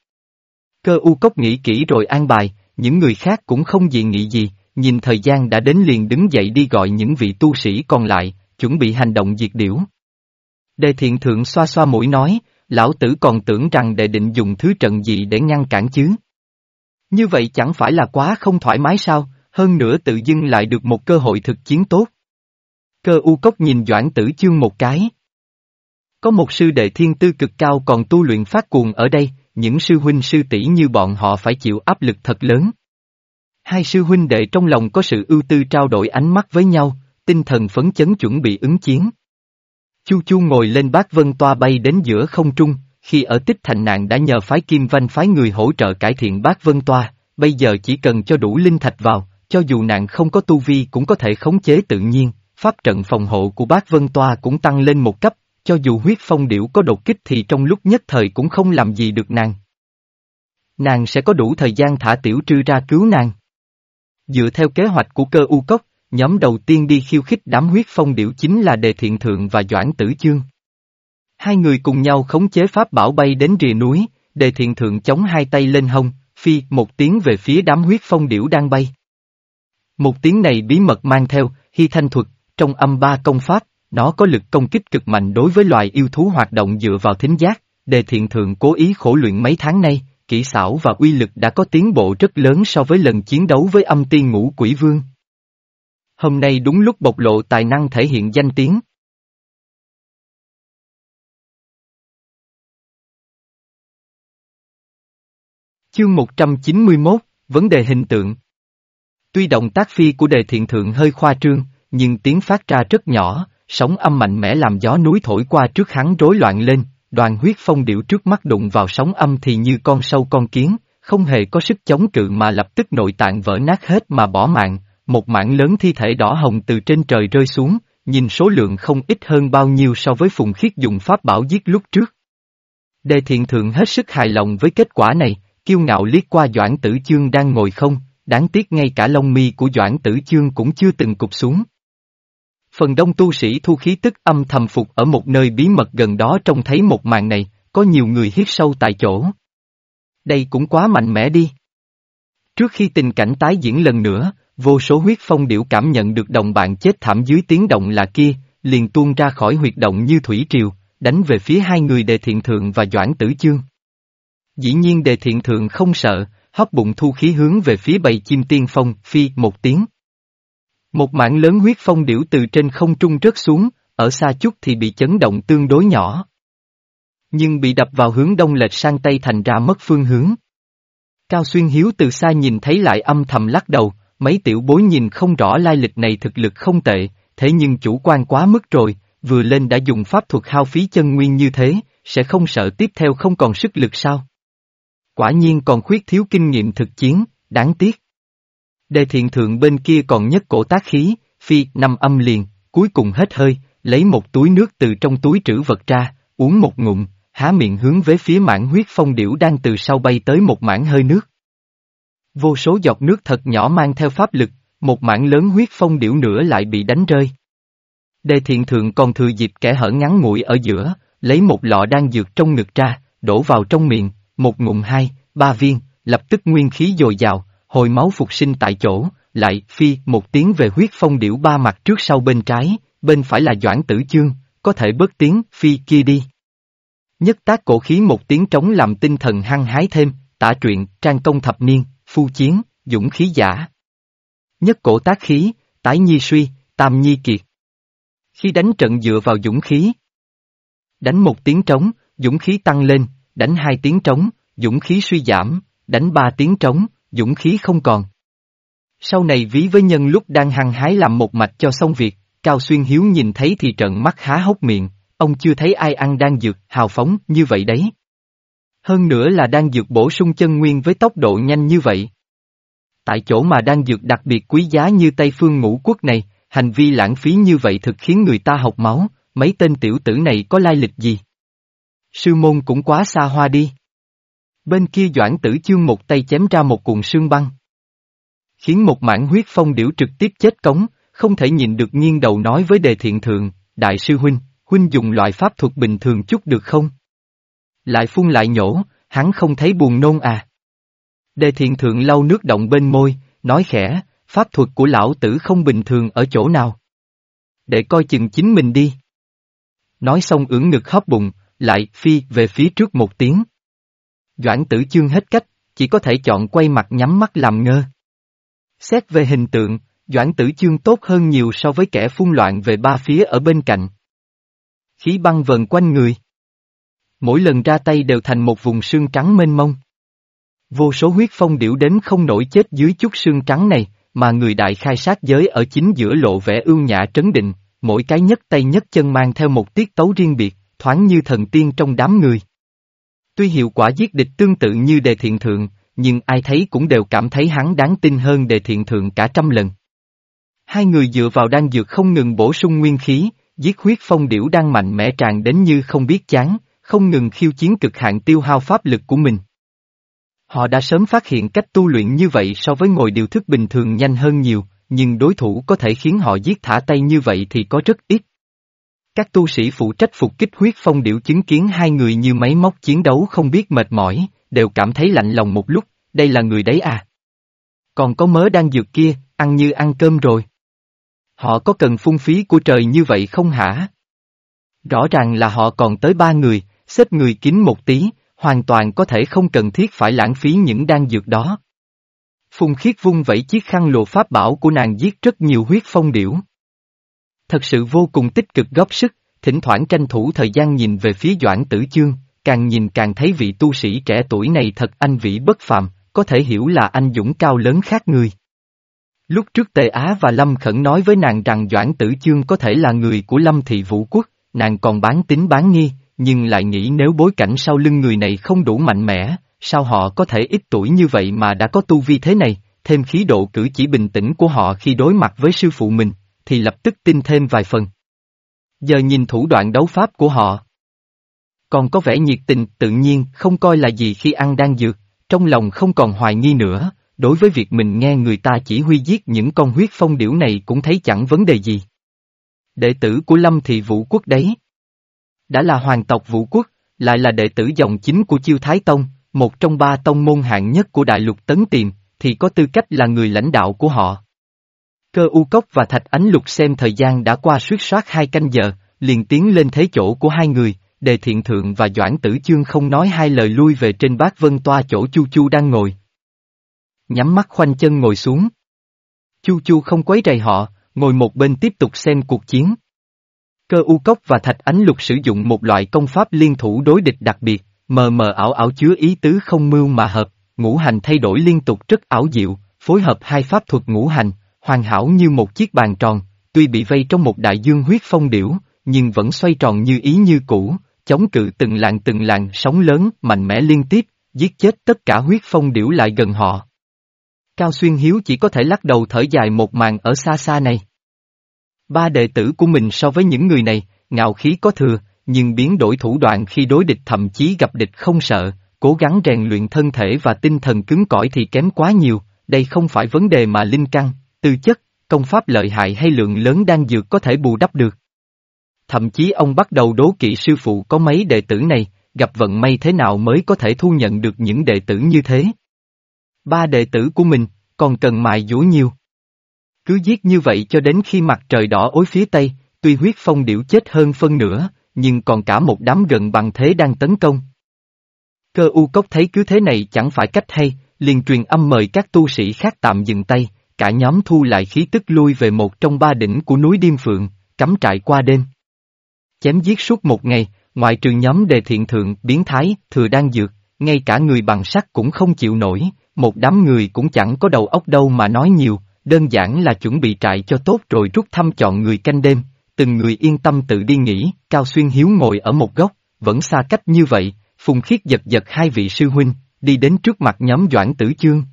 Cơ u cốc nghĩ kỹ rồi an bài, những người khác cũng không dị nghị gì, nhìn thời gian đã đến liền đứng dậy đi gọi những vị tu sĩ còn lại, chuẩn bị hành động diệt điểu. Đề thiện thượng xoa xoa mũi nói, lão tử còn tưởng rằng đệ định dùng thứ trận gì để ngăn cản chứ. Như vậy chẳng phải là quá không thoải mái sao, hơn nữa tự dưng lại được một cơ hội thực chiến tốt. Cơ u cốc nhìn Doãn Tử Chương một cái. Có một sư đệ thiên tư cực cao còn tu luyện phát cuồng ở đây, những sư huynh sư tỷ như bọn họ phải chịu áp lực thật lớn. Hai sư huynh đệ trong lòng có sự ưu tư trao đổi ánh mắt với nhau, tinh thần phấn chấn chuẩn bị ứng chiến. Chu Chu ngồi lên bát vân toa bay đến giữa không trung, khi ở tích thành nạn đã nhờ phái kim vanh phái người hỗ trợ cải thiện bát vân toa, bây giờ chỉ cần cho đủ linh thạch vào, cho dù nạn không có tu vi cũng có thể khống chế tự nhiên, pháp trận phòng hộ của bát vân toa cũng tăng lên một cấp, cho dù huyết phong điểu có đột kích thì trong lúc nhất thời cũng không làm gì được nàng. Nàng sẽ có đủ thời gian thả tiểu trư ra cứu nàng. Dựa theo kế hoạch của cơ u cốc, nhóm đầu tiên đi khiêu khích đám huyết phong điểu chính là Đề Thiện Thượng và Doãn Tử Chương. Hai người cùng nhau khống chế pháp bảo bay đến rìa núi, Đề Thiện Thượng chống hai tay lên hông, phi một tiếng về phía đám huyết phong điểu đang bay. Một tiếng này bí mật mang theo, hy thanh thuật, trong âm ba công pháp, nó có lực công kích cực mạnh đối với loài yêu thú hoạt động dựa vào thính giác, đề thiện thượng cố ý khổ luyện mấy tháng nay, kỹ xảo và uy lực đã có tiến bộ rất lớn so với lần chiến đấu với âm tiên ngũ quỷ vương. Hôm nay đúng lúc bộc lộ tài năng thể hiện danh tiếng. Chương 191, Vấn đề hình tượng Tuy động tác phi của đề thiện thượng hơi khoa trương, nhưng tiếng phát ra rất nhỏ, sóng âm mạnh mẽ làm gió núi thổi qua trước hắn rối loạn lên, đoàn huyết phong điệu trước mắt đụng vào sóng âm thì như con sâu con kiến, không hề có sức chống cự mà lập tức nội tạng vỡ nát hết mà bỏ mạng, một mảng lớn thi thể đỏ hồng từ trên trời rơi xuống, nhìn số lượng không ít hơn bao nhiêu so với phùng khiết dùng pháp bảo giết lúc trước. Đề thiện thượng hết sức hài lòng với kết quả này, kiêu ngạo liếc qua Doãn Tử Chương đang ngồi không, đáng tiếc ngay cả lông mi của Doãn Tử Chương cũng chưa từng cụp xuống. Phần đông tu sĩ thu khí tức âm thầm phục ở một nơi bí mật gần đó trông thấy một màn này, có nhiều người hít sâu tại chỗ. Đây cũng quá mạnh mẽ đi. Trước khi tình cảnh tái diễn lần nữa, vô số huyết phong điểu cảm nhận được đồng bạn chết thảm dưới tiếng động là kia, liền tuôn ra khỏi huyệt động như thủy triều, đánh về phía hai người đề thiện thượng và doãn tử chương. Dĩ nhiên đề thiện thượng không sợ, hấp bụng thu khí hướng về phía bầy chim tiên phong, phi một tiếng. Một mảng lớn huyết phong điểu từ trên không trung rớt xuống, ở xa chút thì bị chấn động tương đối nhỏ. Nhưng bị đập vào hướng đông lệch sang tây thành ra mất phương hướng. Cao Xuyên Hiếu từ xa nhìn thấy lại âm thầm lắc đầu, mấy tiểu bối nhìn không rõ lai lịch này thực lực không tệ, thế nhưng chủ quan quá mức rồi, vừa lên đã dùng pháp thuật hao phí chân nguyên như thế, sẽ không sợ tiếp theo không còn sức lực sao? Quả nhiên còn khuyết thiếu kinh nghiệm thực chiến, đáng tiếc. Đề thiện thượng bên kia còn nhất cổ tác khí, phi năm âm liền, cuối cùng hết hơi, lấy một túi nước từ trong túi trữ vật ra, uống một ngụm, há miệng hướng về phía mảng huyết phong điểu đang từ sau bay tới một mảng hơi nước. Vô số giọt nước thật nhỏ mang theo pháp lực, một mảng lớn huyết phong điểu nữa lại bị đánh rơi. Đề thiện thượng còn thừa dịp kẻ hở ngắn ngủi ở giữa, lấy một lọ đan dược trong ngực ra, đổ vào trong miệng, một ngụm hai, ba viên, lập tức nguyên khí dồi dào, hồi máu phục sinh tại chỗ, lại phi một tiếng về huyết phong điểu ba mặt trước sau bên trái, bên phải là Doãn Tử Chương, có thể bớt tiếng phi kia đi. Nhất tác cổ khí một tiếng trống làm tinh thần hăng hái thêm, tả truyện, trang công thập niên, phu chiến, dũng khí giả. Nhất cổ tác khí, tái nhi suy, tam nhi kiệt. Khi đánh trận dựa vào dũng khí. Đánh một tiếng trống, dũng khí tăng lên, đánh hai tiếng trống, dũng khí suy giảm, đánh ba tiếng trống, dũng khí không còn. Sau này ví với nhân lúc đang hăng hái làm một mạch cho xong việc, Cao Xuyên Hiếu nhìn thấy thì trận mắt há hốc miệng, ông chưa thấy ai ăn đang dược, hào phóng như vậy đấy. Hơn nữa là đang dược bổ sung chân nguyên với tốc độ nhanh như vậy. Tại chỗ mà đang dược đặc biệt quý giá như Tây Phương ngũ quốc này, hành vi lãng phí như vậy thực khiến người ta học máu, mấy tên tiểu tử này có lai lịch gì? Sư môn cũng quá xa hoa đi. Bên kia Doãn Tử Chương một tay chém ra một cuộn sương băng. Khiến một mảng huyết phong điểu trực tiếp chết cống, không thể nhìn được nghiêng đầu nói với đề thiện thượng, đại sư huynh, huynh dùng loại pháp thuật bình thường chút được không? Lại phun lại nhổ, hắn không thấy buồn nôn à. Đề thiện thượng lau nước động bên môi, nói khẽ, pháp thuật của lão tử không bình thường ở chỗ nào. Để coi chừng chính mình đi. Nói xong ưỡn ngực hóp bụng, lại phi về phía trước một tiếng. Doãn tử chương hết cách, chỉ có thể chọn quay mặt nhắm mắt làm ngơ. Xét về hình tượng, Doãn tử chương tốt hơn nhiều so với kẻ phun loạn về ba phía ở bên cạnh. Khí băng vần quanh người. Mỗi lần ra tay đều thành một vùng xương trắng mênh mông. Vô số huyết phong điểu đến không nổi chết dưới chút xương trắng này, mà người đại khai sát giới ở chính giữa lộ vẻ ương nhã trấn định, mỗi cái nhất tay nhất chân mang theo một tiết tấu riêng biệt, thoáng như thần tiên trong đám người. Tuy hiệu quả giết địch tương tự như đề thiện thượng, nhưng ai thấy cũng đều cảm thấy hắn đáng tin hơn đề thiện thượng cả trăm lần. Hai người dựa vào đan dược không ngừng bổ sung nguyên khí, giết huyết phong điểu đang mạnh mẽ tràn đến như không biết chán, không ngừng khiêu chiến cực hạn tiêu hao pháp lực của mình. Họ đã sớm phát hiện cách tu luyện như vậy so với ngồi điều thức bình thường nhanh hơn nhiều, nhưng đối thủ có thể khiến họ giết thả tay như vậy thì có rất ít. Các tu sĩ phụ trách phục kích huyết phong điệu chứng kiến hai người như máy móc chiến đấu không biết mệt mỏi, đều cảm thấy lạnh lòng một lúc, đây là người đấy à. Còn có mớ đang dược kia, ăn như ăn cơm rồi. Họ có cần phung phí của trời như vậy không hả? Rõ ràng là họ còn tới ba người, xếp người kín một tí, hoàn toàn có thể không cần thiết phải lãng phí những đan dược đó. Phùng khiết vung vẩy chiếc khăn lụa pháp bảo của nàng giết rất nhiều huyết phong điểu. Thật sự vô cùng tích cực góp sức, thỉnh thoảng tranh thủ thời gian nhìn về phía Doãn Tử Chương, càng nhìn càng thấy vị tu sĩ trẻ tuổi này thật anh vĩ bất phàm, có thể hiểu là anh dũng cao lớn khác người. Lúc trước Tề Á và Lâm Khẩn nói với nàng rằng Doãn Tử Chương có thể là người của Lâm Thị Vũ Quốc, nàng còn bán tính bán nghi, nhưng lại nghĩ nếu bối cảnh sau lưng người này không đủ mạnh mẽ, sao họ có thể ít tuổi như vậy mà đã có tu vi thế này, thêm khí độ cử chỉ bình tĩnh của họ khi đối mặt với sư phụ mình, thì lập tức tin thêm vài phần. Giờ nhìn thủ đoạn đấu pháp của họ. Còn có vẻ nhiệt tình tự nhiên không coi là gì khi ăn đang dược, trong lòng không còn hoài nghi nữa, đối với việc mình nghe người ta chỉ huy giết những con huyết phong điểu này cũng thấy chẳng vấn đề gì. Đệ tử của Lâm Thị Vũ Quốc đấy. Đã là hoàng tộc Vũ Quốc, lại là đệ tử dòng chính của Chiêu Thái Tông, một trong ba tông môn hạng nhất của Đại lục Tấn Tiềm, thì có tư cách là người lãnh đạo của họ. Cơ u cốc và thạch ánh lục xem thời gian đã qua suýt soát hai canh giờ, liền tiến lên thế chỗ của hai người, đề thiện thượng và doãn tử chương không nói hai lời lui về trên bát vân toa chỗ chu chu đang ngồi. Nhắm mắt khoanh chân ngồi xuống. Chu chu không quấy rầy họ, ngồi một bên tiếp tục xem cuộc chiến. Cơ u cốc và thạch ánh lục sử dụng một loại công pháp liên thủ đối địch đặc biệt, mờ mờ ảo ảo chứa ý tứ không mưu mà hợp, ngũ hành thay đổi liên tục rất ảo diệu, phối hợp hai pháp thuật ngũ hành, hoàn hảo như một chiếc bàn tròn, tuy bị vây trong một đại dương huyết phong điểu, nhưng vẫn xoay tròn như ý như cũ, chống cự từng làn từng làn sóng lớn, mạnh mẽ liên tiếp, giết chết tất cả huyết phong điểu lại gần họ. Cao Xuyên Hiếu chỉ có thể lắc đầu thở dài một màn ở xa xa này. Ba đệ tử của mình so với những người này, ngạo khí có thừa, nhưng biến đổi thủ đoạn khi đối địch thậm chí gặp địch không sợ, cố gắng rèn luyện thân thể và tinh thần cứng cỏi thì kém quá nhiều, đây không phải vấn đề mà linh căn, tư chất, công pháp lợi hại hay lượng lớn đang dược có thể bù đắp được. Thậm chí ông bắt đầu đố kỵ sư phụ có mấy đệ tử này, gặp vận may thế nào mới có thể thu nhận được những đệ tử như thế. Ba đệ tử của mình, còn cần mài dũa nhiều. Cứ giết như vậy cho đến khi mặt trời đỏ ối phía tây, tuy huyết phong điểu chết hơn phân nửa, nhưng còn cả một đám gần bằng thế đang tấn công. Cơ u cốc thấy cứ thế này chẳng phải cách hay, liền truyền âm mời các tu sĩ khác tạm dừng tay, cả nhóm thu lại khí tức lui về một trong ba đỉnh của núi Điêm Phượng, cắm trại qua đêm. Chém giết suốt một ngày, ngoại trừ nhóm đề thiện thượng, biến thái, thừa đang dược, ngay cả người bằng sắt cũng không chịu nổi, một đám người cũng chẳng có đầu óc đâu mà nói nhiều, đơn giản là chuẩn bị trại cho tốt rồi rút thăm chọn người canh đêm, từng người yên tâm tự đi nghỉ, Cao Xuyên Hiếu ngồi ở một góc, vẫn xa cách như vậy, Phùng Khiết giật giật hai vị sư huynh, đi đến trước mặt nhóm Doãn Tử Chương.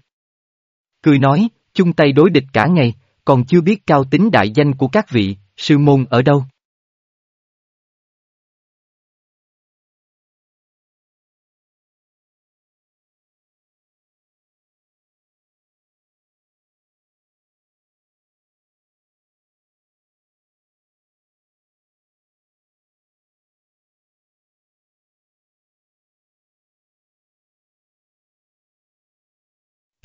Cười nói, chung tay đối địch cả ngày, còn chưa biết cao tính đại danh của các vị, sư môn ở đâu.